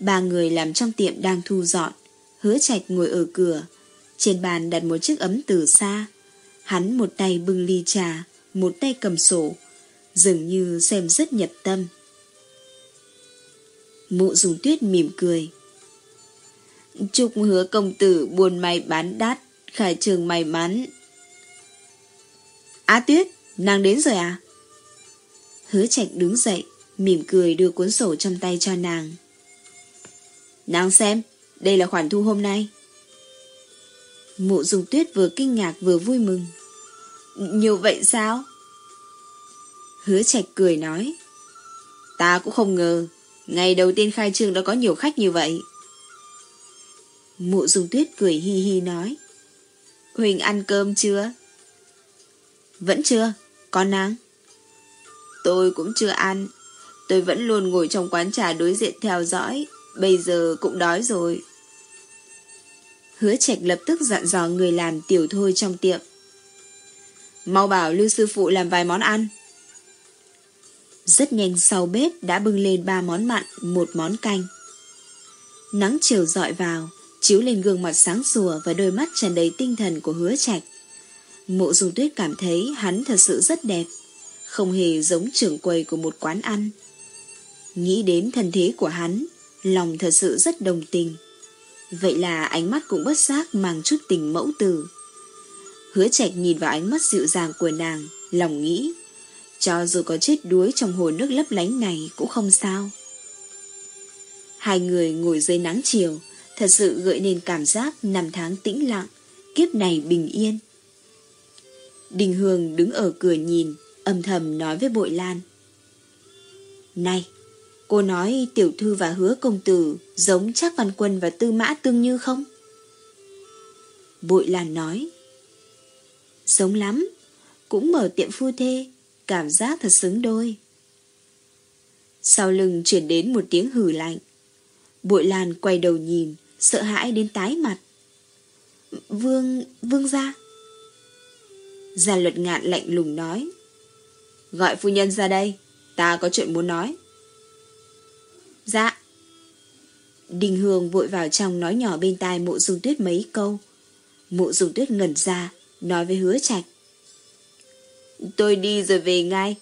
Ba người làm trong tiệm đang thu dọn, hứa trạch ngồi ở cửa, trên bàn đặt một chiếc ấm từ xa, Hắn một tay bưng ly trà, một tay cầm sổ, dường như xem rất nhập tâm. Mụ dùng tuyết mỉm cười. Chúc hứa công tử buồn may bán đắt, khải trường may mắn. Á tuyết, nàng đến rồi à? Hứa trạch đứng dậy, mỉm cười đưa cuốn sổ trong tay cho nàng. Nàng xem, đây là khoản thu hôm nay. Mụ dùng tuyết vừa kinh ngạc vừa vui mừng. Nhiều vậy sao? Hứa trạch cười nói. Ta cũng không ngờ, ngày đầu tiên khai trương đã có nhiều khách như vậy. Mụ dùng tuyết cười hi hi nói. Huỳnh ăn cơm chưa? Vẫn chưa, con nàng. Tôi cũng chưa ăn. Tôi vẫn luôn ngồi trong quán trà đối diện theo dõi. Bây giờ cũng đói rồi. Hứa Trạch lập tức dặn dò người làm tiểu thôi trong tiệm. Mau bảo Lưu Sư Phụ làm vài món ăn. Rất nhanh sau bếp đã bưng lên ba món mặn, một món canh. Nắng chiều dọi vào, chiếu lên gương mặt sáng sủa và đôi mắt tràn đầy tinh thần của hứa Trạch. Mộ dung tuyết cảm thấy hắn thật sự rất đẹp, không hề giống trưởng quầy của một quán ăn. Nghĩ đến thân thế của hắn, lòng thật sự rất đồng tình. Vậy là ánh mắt cũng bất giác mang chút tình mẫu tử. Hứa trạch nhìn vào ánh mắt dịu dàng của nàng, lòng nghĩ. Cho dù có chết đuối trong hồ nước lấp lánh này cũng không sao. Hai người ngồi dưới nắng chiều, thật sự gợi nên cảm giác năm tháng tĩnh lặng, kiếp này bình yên. Đình Hương đứng ở cửa nhìn, âm thầm nói với Bội Lan. Này, cô nói tiểu thư và hứa công tử giống chắc văn quân và tư mã tương như không? Bội Lan nói. Giống lắm, cũng mở tiệm phu thê, cảm giác thật xứng đôi. Sau lưng chuyển đến một tiếng hử lạnh. Bội Lan quay đầu nhìn, sợ hãi đến tái mặt. Vương, vương gia. Gia luật ngạn lạnh lùng nói. Gọi phu nhân ra đây, ta có chuyện muốn nói. Dạ. Đình Hương vội vào trong nói nhỏ bên tai mộ dung tuyết mấy câu. Mộ dung tuyết ngẩn ra, nói với hứa trạch. Tôi đi rồi về ngay.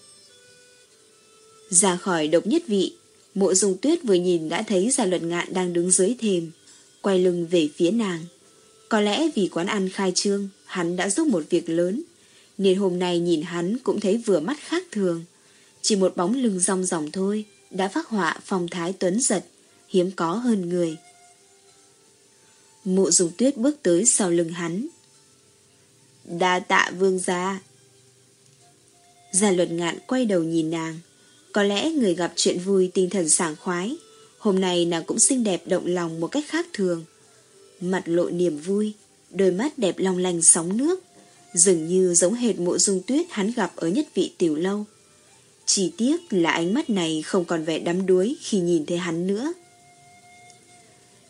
Ra khỏi độc nhất vị, mộ dung tuyết vừa nhìn đã thấy gia luật ngạn đang đứng dưới thềm, quay lưng về phía nàng. Có lẽ vì quán ăn khai trương, hắn đã giúp một việc lớn, nên hôm nay nhìn hắn cũng thấy vừa mắt khác thường. Chỉ một bóng lưng rong ròng thôi, đã phát họa phong thái tuấn giật, hiếm có hơn người. Mộ dùng tuyết bước tới sau lưng hắn. Đa tạ vương gia. Gia luật ngạn quay đầu nhìn nàng. Có lẽ người gặp chuyện vui tinh thần sảng khoái. Hôm nay nàng cũng xinh đẹp động lòng một cách khác thường. Mặt lộ niềm vui, đôi mắt đẹp long lanh sóng nước. Dường như giống hệt mộ dung tuyết hắn gặp ở nhất vị tiểu lâu. Chỉ tiếc là ánh mắt này không còn vẻ đắm đuối khi nhìn thấy hắn nữa.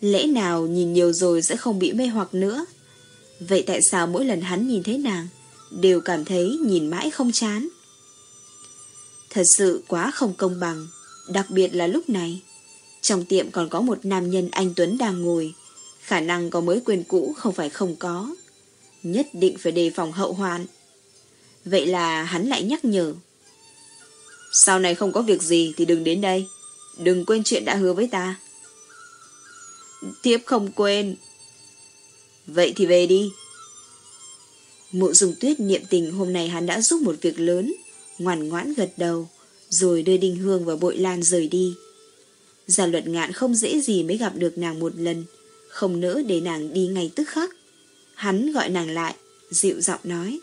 Lẽ nào nhìn nhiều rồi sẽ không bị mê hoặc nữa? Vậy tại sao mỗi lần hắn nhìn thấy nàng, đều cảm thấy nhìn mãi không chán? Thật sự quá không công bằng, đặc biệt là lúc này. Trong tiệm còn có một nam nhân anh Tuấn đang ngồi, khả năng có mới quên cũ không phải không có. Nhất định phải đề phòng hậu hoạn. Vậy là hắn lại nhắc nhở. Sau này không có việc gì thì đừng đến đây. Đừng quên chuyện đã hứa với ta. Thiếp không quên. Vậy thì về đi. Mộ dùng tuyết niệm tình hôm nay hắn đã giúp một việc lớn, ngoan ngoãn gật đầu, rồi đưa đinh hương và bội lan rời đi. Gia luật ngạn không dễ gì mới gặp được nàng một lần, không nỡ để nàng đi ngay tức khắc. Hắn gọi nàng lại, dịu giọng nói.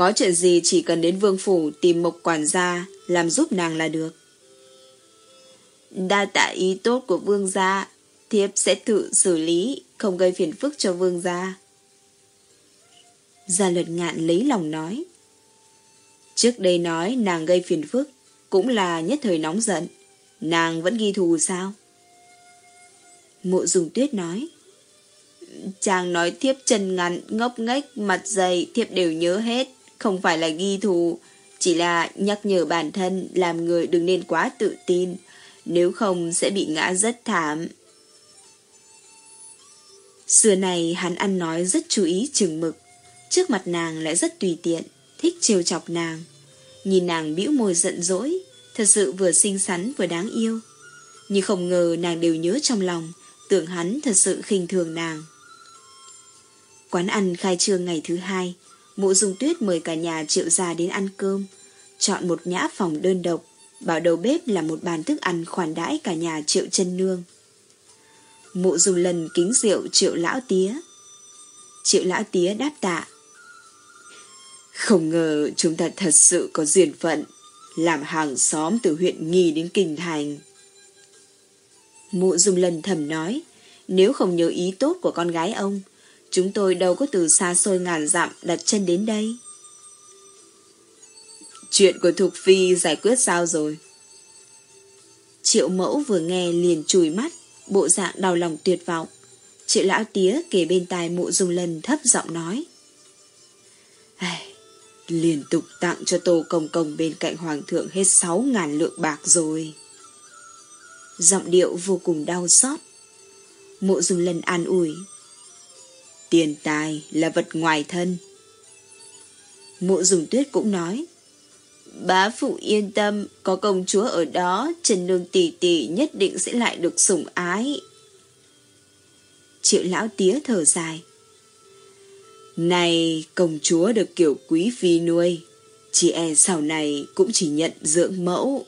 Có chuyện gì chỉ cần đến vương phủ tìm mộc quản gia làm giúp nàng là được. Đa tạ ý tốt của vương gia, thiếp sẽ tự xử lý, không gây phiền phức cho vương gia. Gia luật ngạn lấy lòng nói. Trước đây nói nàng gây phiền phức, cũng là nhất thời nóng giận. Nàng vẫn ghi thù sao? Mộ dùng tuyết nói. Chàng nói thiếp chân ngắn, ngốc nghếch, mặt dày, thiếp đều nhớ hết. Không phải là ghi thù, chỉ là nhắc nhở bản thân làm người đừng nên quá tự tin, nếu không sẽ bị ngã rất thảm. Xưa này hắn ăn nói rất chú ý chừng mực, trước mặt nàng lại rất tùy tiện, thích trêu chọc nàng. Nhìn nàng bĩu môi giận dỗi, thật sự vừa xinh xắn vừa đáng yêu. Nhưng không ngờ nàng đều nhớ trong lòng, tưởng hắn thật sự khinh thường nàng. Quán ăn khai trương ngày thứ hai, mụ dung tuyết mời cả nhà triệu gia đến ăn cơm, chọn một nhã phòng đơn độc, bảo đầu bếp là một bàn thức ăn khoản đãi cả nhà triệu chân nương. Mụ Dung lần kính rượu triệu lão tía. Triệu lão tía đáp tạ. Không ngờ chúng ta thật sự có duyên phận, làm hàng xóm từ huyện Nghi đến Kinh Thành. Mụ Dung lần thầm nói, nếu không nhớ ý tốt của con gái ông, chúng tôi đâu có từ xa xôi ngàn dặm đặt chân đến đây. Chuyện của Thục Phi giải quyết sao rồi? Triệu mẫu vừa nghe liền chùi mắt, bộ dạng đau lòng tuyệt vọng. Triệu lão tía kể bên tai mụ dung lần thấp giọng nói. Liên tục tặng cho Tô Công Công bên cạnh Hoàng thượng hết sáu ngàn lượng bạc rồi. Giọng điệu vô cùng đau xót. Mộ dùng lần an ủi. Tiền tài là vật ngoài thân. Mộ dùng tuyết cũng nói. Bá phụ yên tâm, có công chúa ở đó, Trần Nương tỷ tỷ nhất định sẽ lại được sủng ái. Triệu lão tía thở dài. Này, công chúa được kiểu quý phi nuôi, chị e sau này cũng chỉ nhận dưỡng mẫu.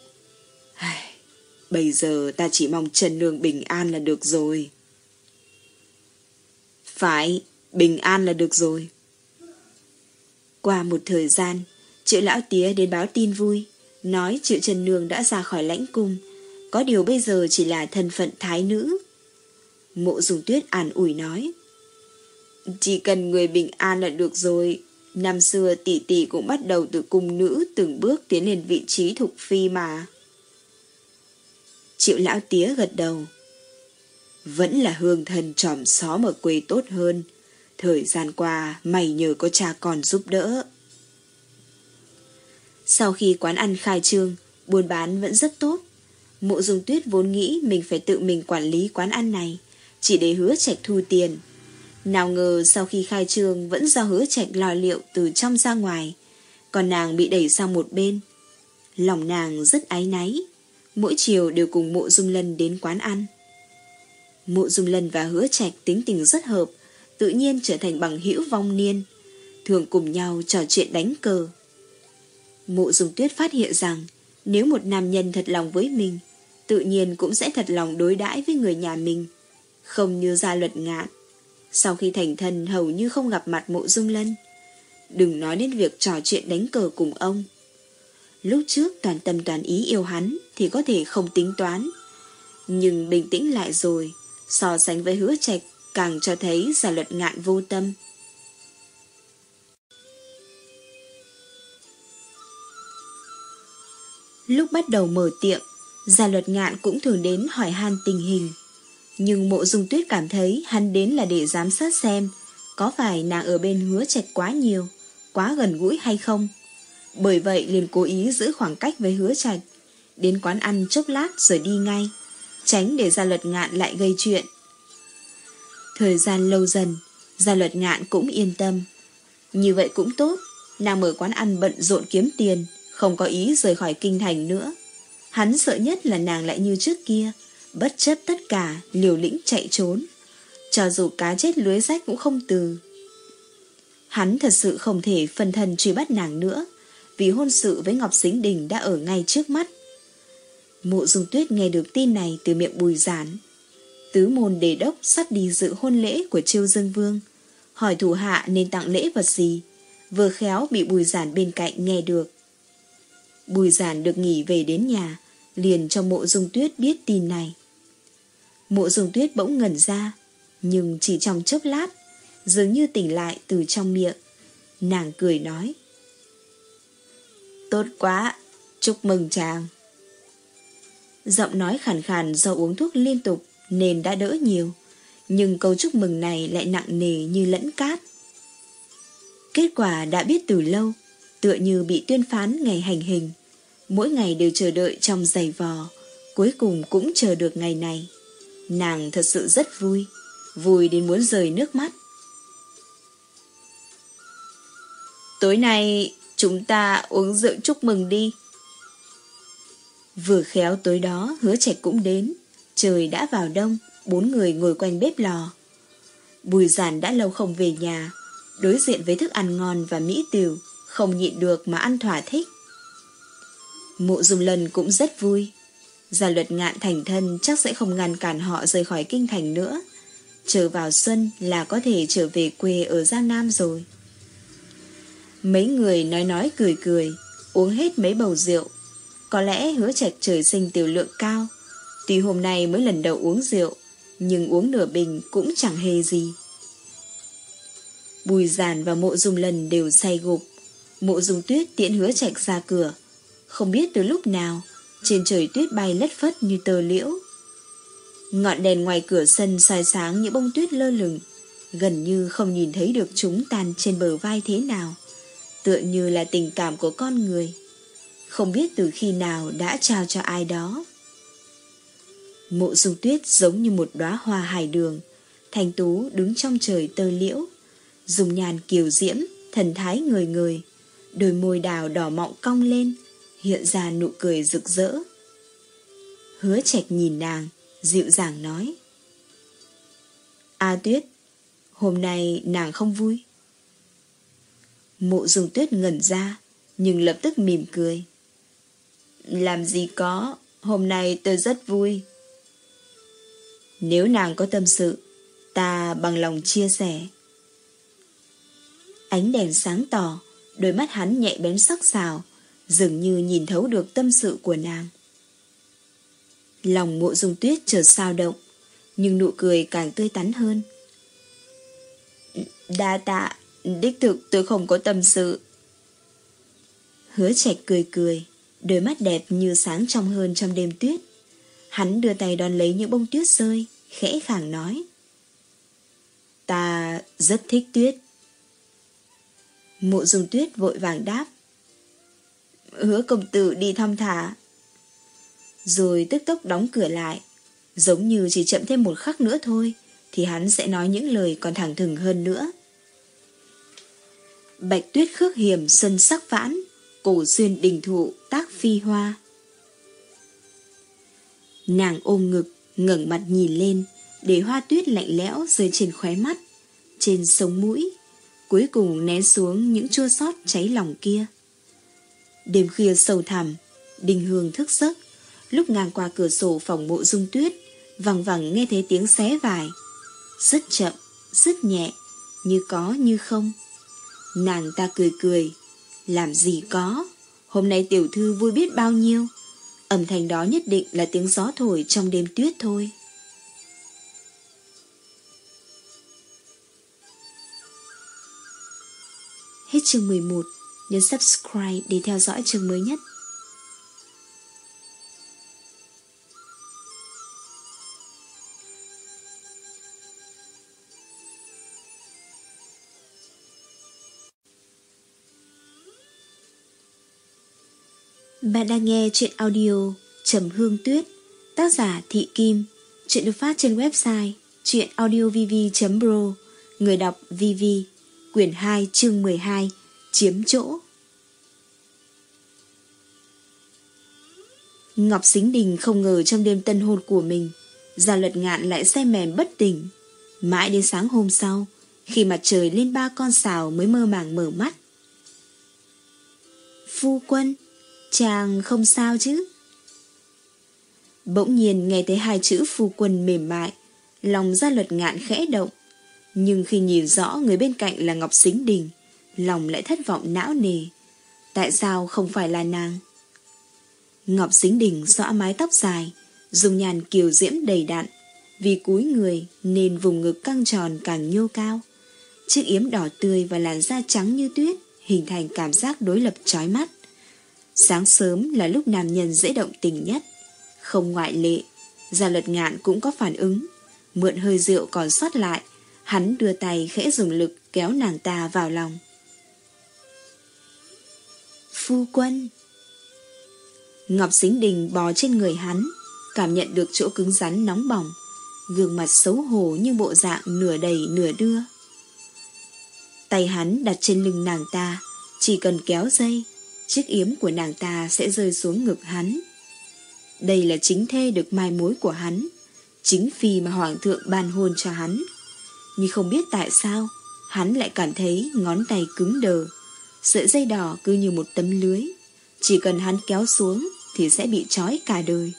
Bây giờ ta chỉ mong Trần Nương bình an là được rồi. Phải, bình an là được rồi. Qua một thời gian, triệu lão tía đến báo tin vui, nói triệu Trần Nương đã ra khỏi lãnh cung, có điều bây giờ chỉ là thân phận thái nữ. Mộ dùng tuyết an ủi nói. Chỉ cần người bình an là được rồi. Năm xưa tỷ tỷ cũng bắt đầu từ cung nữ từng bước tiến lên vị trí thục phi mà. Triệu lão tía gật đầu. Vẫn là hương thần tròm xóm ở quê tốt hơn. Thời gian qua mày nhờ có cha con giúp đỡ. Sau khi quán ăn khai trương, buôn bán vẫn rất tốt. Mộ dung tuyết vốn nghĩ mình phải tự mình quản lý quán ăn này, chỉ để hứa trạch thu tiền. Nào ngờ sau khi khai trương vẫn do hứa trạch lo liệu từ trong ra ngoài, còn nàng bị đẩy sang một bên. Lòng nàng rất ái náy. Mỗi chiều đều cùng mộ dung lân đến quán ăn. Mộ dung lân và hứa trạch tính tình rất hợp, tự nhiên trở thành bằng hữu vong niên. Thường cùng nhau trò chuyện đánh cờ. Mộ dung tuyết phát hiện rằng nếu một nam nhân thật lòng với mình, tự nhiên cũng sẽ thật lòng đối đãi với người nhà mình, không như gia luật ngạn. Sau khi thành thân hầu như không gặp mặt mộ dung lân, đừng nói đến việc trò chuyện đánh cờ cùng ông. Lúc trước toàn tâm toàn ý yêu hắn thì có thể không tính toán, nhưng bình tĩnh lại rồi, so sánh với hứa trạch càng cho thấy gia luật ngạn vô tâm. Lúc bắt đầu mở tiệm, Gia luật ngạn cũng thường đến hỏi han tình hình. Nhưng mộ dung tuyết cảm thấy hắn đến là để giám sát xem có phải nàng ở bên hứa trạch quá nhiều, quá gần gũi hay không. Bởi vậy liền cố ý giữ khoảng cách với hứa trạch, đến quán ăn chốc lát rồi đi ngay, tránh để gia luật ngạn lại gây chuyện. Thời gian lâu dần, gia luật ngạn cũng yên tâm. Như vậy cũng tốt, nàng mở quán ăn bận rộn kiếm tiền, không có ý rời khỏi kinh thành nữa. Hắn sợ nhất là nàng lại như trước kia, bất chấp tất cả, liều lĩnh chạy trốn. Cho dù cá chết lưới rách cũng không từ. Hắn thật sự không thể phân thân truy bắt nàng nữa, vì hôn sự với Ngọc Sính Đình đã ở ngay trước mắt. Mộ dung tuyết nghe được tin này từ miệng bùi giản. Tứ môn đề đốc sắp đi dự hôn lễ của Chiêu Dương Vương. Hỏi thủ hạ nên tặng lễ vật gì. Vừa khéo bị bùi giản bên cạnh nghe được. Bùi giản được nghỉ về đến nhà, liền cho mộ dung tuyết biết tin này. Mộ dung tuyết bỗng ngẩn ra, nhưng chỉ trong chốc lát, dường như tỉnh lại từ trong miệng. Nàng cười nói. Tốt quá, chúc mừng chàng. Giọng nói khàn khàn do uống thuốc liên tục nên đã đỡ nhiều, nhưng câu chúc mừng này lại nặng nề như lẫn cát. Kết quả đã biết từ lâu, tựa như bị tuyên phán ngày hành hình. Mỗi ngày đều chờ đợi trong giày vò, cuối cùng cũng chờ được ngày này. Nàng thật sự rất vui, vui đến muốn rời nước mắt. Tối nay chúng ta uống rượu chúc mừng đi. Vừa khéo tối đó hứa trẻ cũng đến, trời đã vào đông, bốn người ngồi quanh bếp lò. Bùi giản đã lâu không về nhà, đối diện với thức ăn ngon và mỹ tiểu, không nhịn được mà ăn thỏa thích. Mộ dung lần cũng rất vui. Gia luật ngạn thành thân chắc sẽ không ngăn cản họ rời khỏi kinh thành nữa. Trở vào xuân là có thể trở về quê ở Giang Nam rồi. Mấy người nói nói cười cười, uống hết mấy bầu rượu. Có lẽ hứa trạch trời sinh tiểu lượng cao. Tuy hôm nay mới lần đầu uống rượu, nhưng uống nửa bình cũng chẳng hề gì. Bùi giản và mộ dung lần đều say gục. Mộ dung tuyết tiễn hứa chạy ra cửa. Không biết từ lúc nào, trên trời tuyết bay lất phất như tờ liễu. Ngọn đèn ngoài cửa sân soi sáng những bông tuyết lơ lửng, gần như không nhìn thấy được chúng tan trên bờ vai thế nào, tựa như là tình cảm của con người. Không biết từ khi nào đã trao cho ai đó. Mộ dung tuyết giống như một đóa hoa hải đường, thành tú đứng trong trời tơ liễu, dùng nhàn kiều diễm, thần thái người người, đôi môi đào đỏ mọng cong lên, hiện ra nụ cười rực rỡ. Hứa trạch nhìn nàng, dịu dàng nói. A tuyết, hôm nay nàng không vui. Mộ dùng tuyết ngẩn ra, nhưng lập tức mỉm cười. Làm gì có, hôm nay tôi rất vui. Nếu nàng có tâm sự, ta bằng lòng chia sẻ. Ánh đèn sáng tỏ, đôi mắt hắn nhẹ bén sắc sảo, dường như nhìn thấu được tâm sự của nàng. Lòng mộ dung tuyết chợt sao động, nhưng nụ cười càng tươi tắn hơn. Đa tạ, đích thực tôi không có tâm sự. Hứa trạch cười cười, đôi mắt đẹp như sáng trong hơn trong đêm tuyết. Hắn đưa tay đón lấy những bông tuyết rơi, khẽ khàng nói. Ta rất thích tuyết. Mộ dung tuyết vội vàng đáp hứa công tử đi thăm thả. Rồi tức tốc đóng cửa lại, giống như chỉ chậm thêm một khắc nữa thôi, thì hắn sẽ nói những lời còn thẳng thừng hơn nữa. Bạch tuyết khước hiểm xuân sắc vãn, cổ xuyên đình thụ tác phi hoa. Nàng ôm ngực, ngẩng mặt nhìn lên, để hoa tuyết lạnh lẽo rơi trên khóe mắt, trên sống mũi, cuối cùng né xuống những chua sót cháy lòng kia. Đêm khuya sâu thẳm, Đình Hương thức giấc, lúc ngang qua cửa sổ phòng mộ dung tuyết, vằng vẳng nghe thấy tiếng xé vải. Rất chậm, rất nhẹ, như có như không. Nàng ta cười cười, làm gì có, hôm nay tiểu thư vui biết bao nhiêu. Âm thanh đó nhất định là tiếng gió thổi trong đêm tuyết thôi. Hết chương 11, nhấn subscribe để theo dõi chương mới nhất. Bạn đang nghe chuyện audio Trầm Hương Tuyết Tác giả Thị Kim. Chuyện được phát trên website chuyenaudiovv.pro, Người đọc VV Quyển 2 chương 12 Chiếm chỗ. Ngọc Xính Đình không ngờ trong đêm tân hôn của mình Gia luật ngạn lại say mềm bất tỉnh. Mãi đến sáng hôm sau Khi mặt trời lên ba con xào mới mơ màng mở mắt. Phu quân Chàng không sao chứ? Bỗng nhiên nghe thấy hai chữ phu quân mềm mại, lòng ra luật ngạn khẽ động. Nhưng khi nhìn rõ người bên cạnh là Ngọc Xính Đình, lòng lại thất vọng não nề. Tại sao không phải là nàng? Ngọc Xính Đình xõa mái tóc dài, dùng nhàn kiều diễm đầy đặn, vì cúi người nên vùng ngực căng tròn càng nhô cao. Chiếc yếm đỏ tươi và làn da trắng như tuyết hình thành cảm giác đối lập chói mắt. Sáng sớm là lúc nam nhân dễ động tình nhất. Không ngoại lệ, Gia luật ngạn cũng có phản ứng. Mượn hơi rượu còn sót lại, hắn đưa tay khẽ dùng lực kéo nàng ta vào lòng. Phu quân Ngọc Xính Đình bò trên người hắn, cảm nhận được chỗ cứng rắn nóng bỏng, gương mặt xấu hổ như bộ dạng nửa đầy nửa đưa. Tay hắn đặt trên lưng nàng ta, chỉ cần kéo dây, chiếc yếm của nàng ta sẽ rơi xuống ngực hắn. Đây là chính thê được mai mối của hắn, chính phi mà hoàng thượng ban hôn cho hắn. Nhưng không biết tại sao, hắn lại cảm thấy ngón tay cứng đờ, sợi dây đỏ cứ như một tấm lưới. Chỉ cần hắn kéo xuống thì sẽ bị trói cả đời.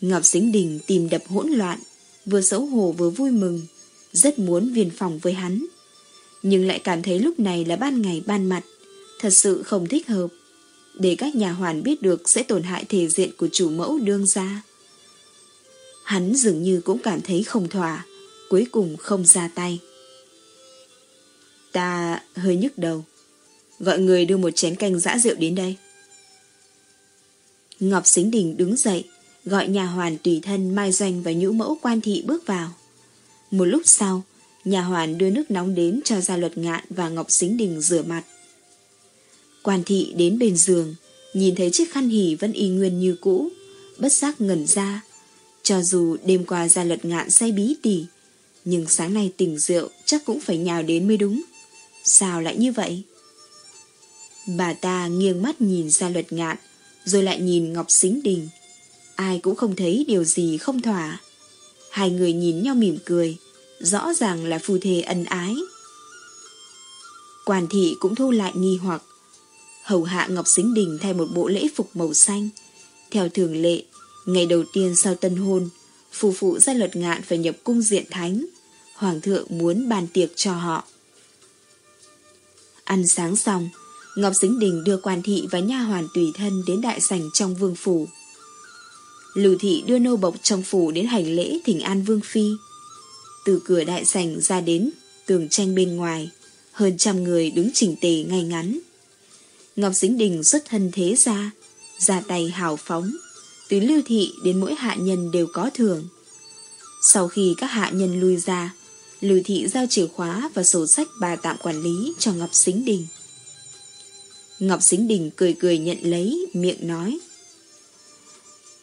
Ngọc Sính Đình tìm đập hỗn loạn, vừa xấu hổ vừa vui mừng, rất muốn viên phòng với hắn. Nhưng lại cảm thấy lúc này là ban ngày ban mặt, thật sự không thích hợp. Để các nhà hoàn biết được sẽ tổn hại thể diện của chủ mẫu đương gia. Hắn dường như cũng cảm thấy không thỏa, cuối cùng không ra tay. Ta hơi nhức đầu. Gọi người đưa một chén canh dã rượu đến đây. Ngọc Xính Đình đứng dậy, gọi nhà hoàn tùy thân Mai Doanh và nhũ mẫu quan thị bước vào. Một lúc sau, nhà hoàn đưa nước nóng đến cho gia luật ngạn và Ngọc Xính Đình rửa mặt. Quan thị đến bên giường, nhìn thấy chiếc khăn hỉ vẫn y nguyên như cũ, bất giác ngẩn ra. Cho dù đêm qua ra lật ngạn say bí tỉ, nhưng sáng nay tỉnh rượu chắc cũng phải nhào đến mới đúng. Sao lại như vậy? Bà ta nghiêng mắt nhìn ra luật ngạn, rồi lại nhìn Ngọc Xính Đình. Ai cũng không thấy điều gì không thỏa. Hai người nhìn nhau mỉm cười, rõ ràng là phù thề ân ái. Quản thị cũng thu lại nghi hoặc, hầu hạ Ngọc Xính Đình thay một bộ lễ phục màu xanh. Theo thường lệ, ngày đầu tiên sau tân hôn, phù phụ gia luật ngạn phải nhập cung diện thánh. Hoàng thượng muốn bàn tiệc cho họ. Ăn sáng xong, Ngọc Xính Đình đưa quan thị và nha hoàn tùy thân đến đại sảnh trong vương phủ. Lưu thị đưa nô bộc trong phủ đến hành lễ thỉnh an vương phi. Từ cửa đại sảnh ra đến tường tranh bên ngoài, hơn trăm người đứng chỉnh tề ngay ngắn. Ngọc Dính Đình xuất thân thế ra, ra tay hào phóng, từ lưu thị đến mỗi hạ nhân đều có thưởng. Sau khi các hạ nhân lui ra, lưu thị giao chìa khóa và sổ sách bà tạm quản lý cho Ngọc Xính Đình. Ngọc Xính Đình cười cười nhận lấy, miệng nói.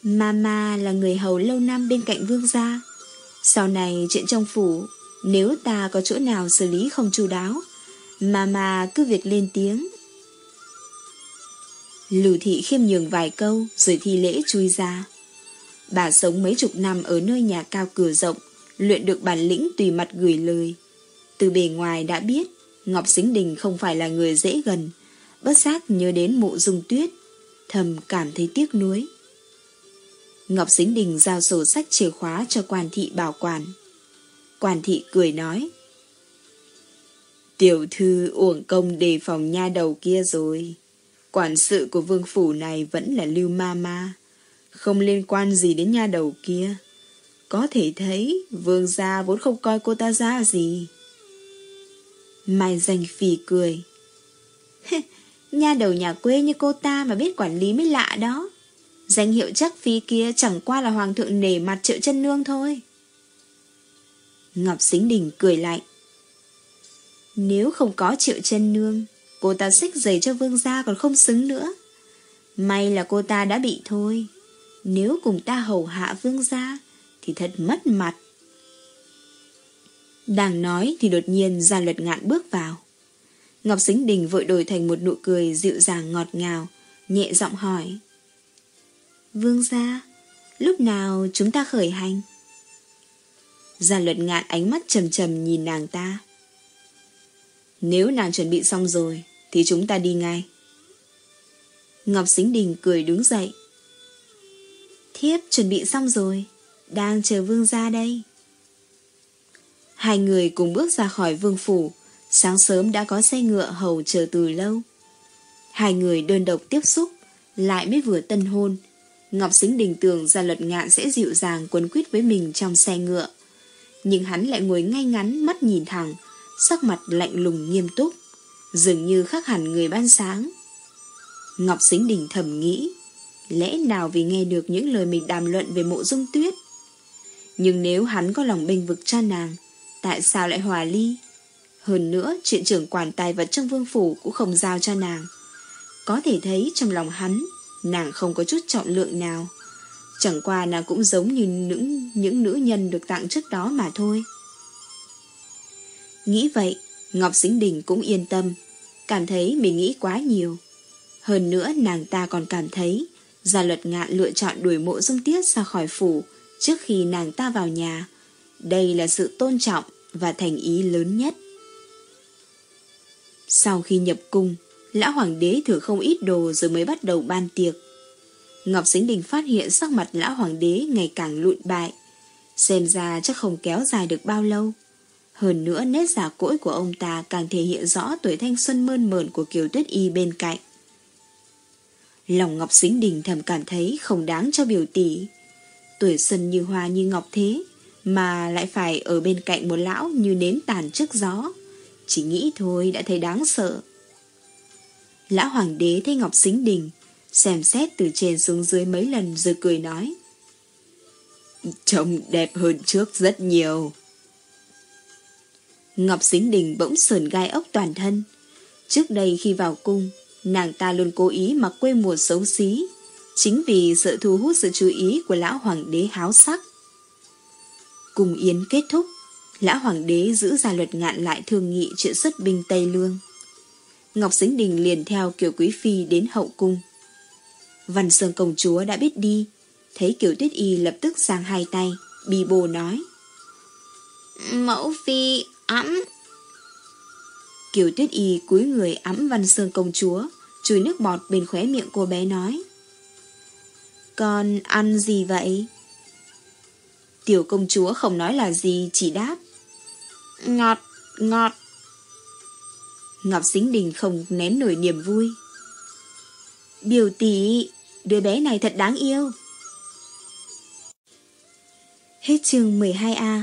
Mama là người hầu lâu năm bên cạnh vương gia. Sau này chuyện trong phủ, nếu ta có chỗ nào xử lý không chu đáo, Mama cứ việc lên tiếng Lưu thị khiêm nhường vài câu rồi thi lễ chui ra. Bà sống mấy chục năm ở nơi nhà cao cửa rộng, luyện được bản lĩnh tùy mặt gửi lời. Từ bề ngoài đã biết, Ngọc Sính Đình không phải là người dễ gần, bất giác nhớ đến mộ dung tuyết, thầm cảm thấy tiếc nuối. Ngọc Sính Đình giao sổ sách chìa khóa cho quan thị bảo quản. Quan thị cười nói. Tiểu thư uổng công đề phòng nha đầu kia rồi. Quản sự của vương phủ này vẫn là Lưu Ma Ma. Không liên quan gì đến nha đầu kia. Có thể thấy vương gia vốn không coi cô ta ra gì. Mai danh phì cười. nha đầu nhà quê như cô ta mà biết quản lý mới lạ đó. Danh hiệu chắc phi kia chẳng qua là hoàng thượng nể mặt triệu chân nương thôi. Ngọc Sính Đình cười lạnh. Nếu không có triệu chân nương, cô ta xích giày cho vương gia còn không xứng nữa. May là cô ta đã bị thôi. Nếu cùng ta hầu hạ vương gia, thì thật mất mặt. Đang nói thì đột nhiên gia luật ngạn bước vào. Ngọc Sính Đình vội đổi thành một nụ cười dịu dàng ngọt ngào, nhẹ giọng hỏi. Vương gia, lúc nào chúng ta khởi hành? Gia luật ngạn ánh mắt trầm trầm nhìn nàng ta. Nếu nàng chuẩn bị xong rồi, thì chúng ta đi ngay. Ngọc Sính Đình cười đứng dậy. Thiếp chuẩn bị xong rồi, đang chờ vương gia đây. Hai người cùng bước ra khỏi vương phủ, sáng sớm đã có xe ngựa hầu chờ từ lâu. Hai người đơn độc tiếp xúc, lại mới vừa tân hôn. Ngọc Sính Đình tưởng ra luật ngạn sẽ dịu dàng quấn quýt với mình trong xe ngựa. Nhưng hắn lại ngồi ngay ngắn mắt nhìn thẳng, sắc mặt lạnh lùng nghiêm túc, dường như khác hẳn người ban sáng. Ngọc Sính Đình thầm nghĩ, lẽ nào vì nghe được những lời mình đàm luận về mộ dung tuyết? Nhưng nếu hắn có lòng bênh vực cha nàng, tại sao lại hòa ly? Hơn nữa, chuyện trưởng quản tài vật trong vương phủ cũng không giao cho nàng. Có thể thấy trong lòng hắn, nàng không có chút trọng lượng nào. Chẳng qua nàng cũng giống như những, những nữ nhân được tặng trước đó mà thôi. Nghĩ vậy, Ngọc Sính Đình cũng yên tâm, cảm thấy mình nghĩ quá nhiều. Hơn nữa nàng ta còn cảm thấy Gia luật ngạn lựa chọn đuổi mộ dung tiết ra khỏi phủ trước khi nàng ta vào nhà. Đây là sự tôn trọng và thành ý lớn nhất. Sau khi nhập cung, lão hoàng đế thử không ít đồ rồi mới bắt đầu ban tiệc. Ngọc Sính Đình phát hiện sắc mặt lão hoàng đế ngày càng lụn bại. Xem ra chắc không kéo dài được bao lâu. Hơn nữa nét giả cỗi của ông ta càng thể hiện rõ tuổi thanh xuân mơn mởn của Kiều Tuyết Y bên cạnh. Lòng Ngọc Sính Đình thầm cảm thấy không đáng cho biểu tỷ. Tuổi xuân như hoa như ngọc thế, mà lại phải ở bên cạnh một lão như nến tàn trước gió. Chỉ nghĩ thôi đã thấy đáng sợ. Lão Hoàng đế thấy Ngọc Sính Đình, xem xét từ trên xuống dưới mấy lần rồi cười nói. Trông đẹp hơn trước rất nhiều. Ngọc Dính Đình bỗng sờn gai ốc toàn thân. Trước đây khi vào cung, nàng ta luôn cố ý mặc quê mùa xấu xí, chính vì sợ thu hút sự chú ý của lão hoàng đế háo sắc. Cùng yến kết thúc, lão hoàng đế giữ ra luật ngạn lại thương nghị chuyện xuất binh Tây Lương. Ngọc Dính Đình liền theo Kiều Quý Phi đến hậu cung. Văn Sơn công chúa đã biết đi, thấy Kiều Tuyết Y lập tức sang hai tay, bi bồ nói. Mẫu Phi ẵm Kiều Tuyết Y cúi người ẵm Văn sương công chúa, chùi nước bọt bên khóe miệng cô bé nói. Con ăn gì vậy? Tiểu công chúa không nói là gì, chỉ đáp. Ngọt, ngọt. Ngọc xính Đình không nén nổi niềm vui. Biểu tỷ, đứa bé này thật đáng yêu. Hết chương 12A,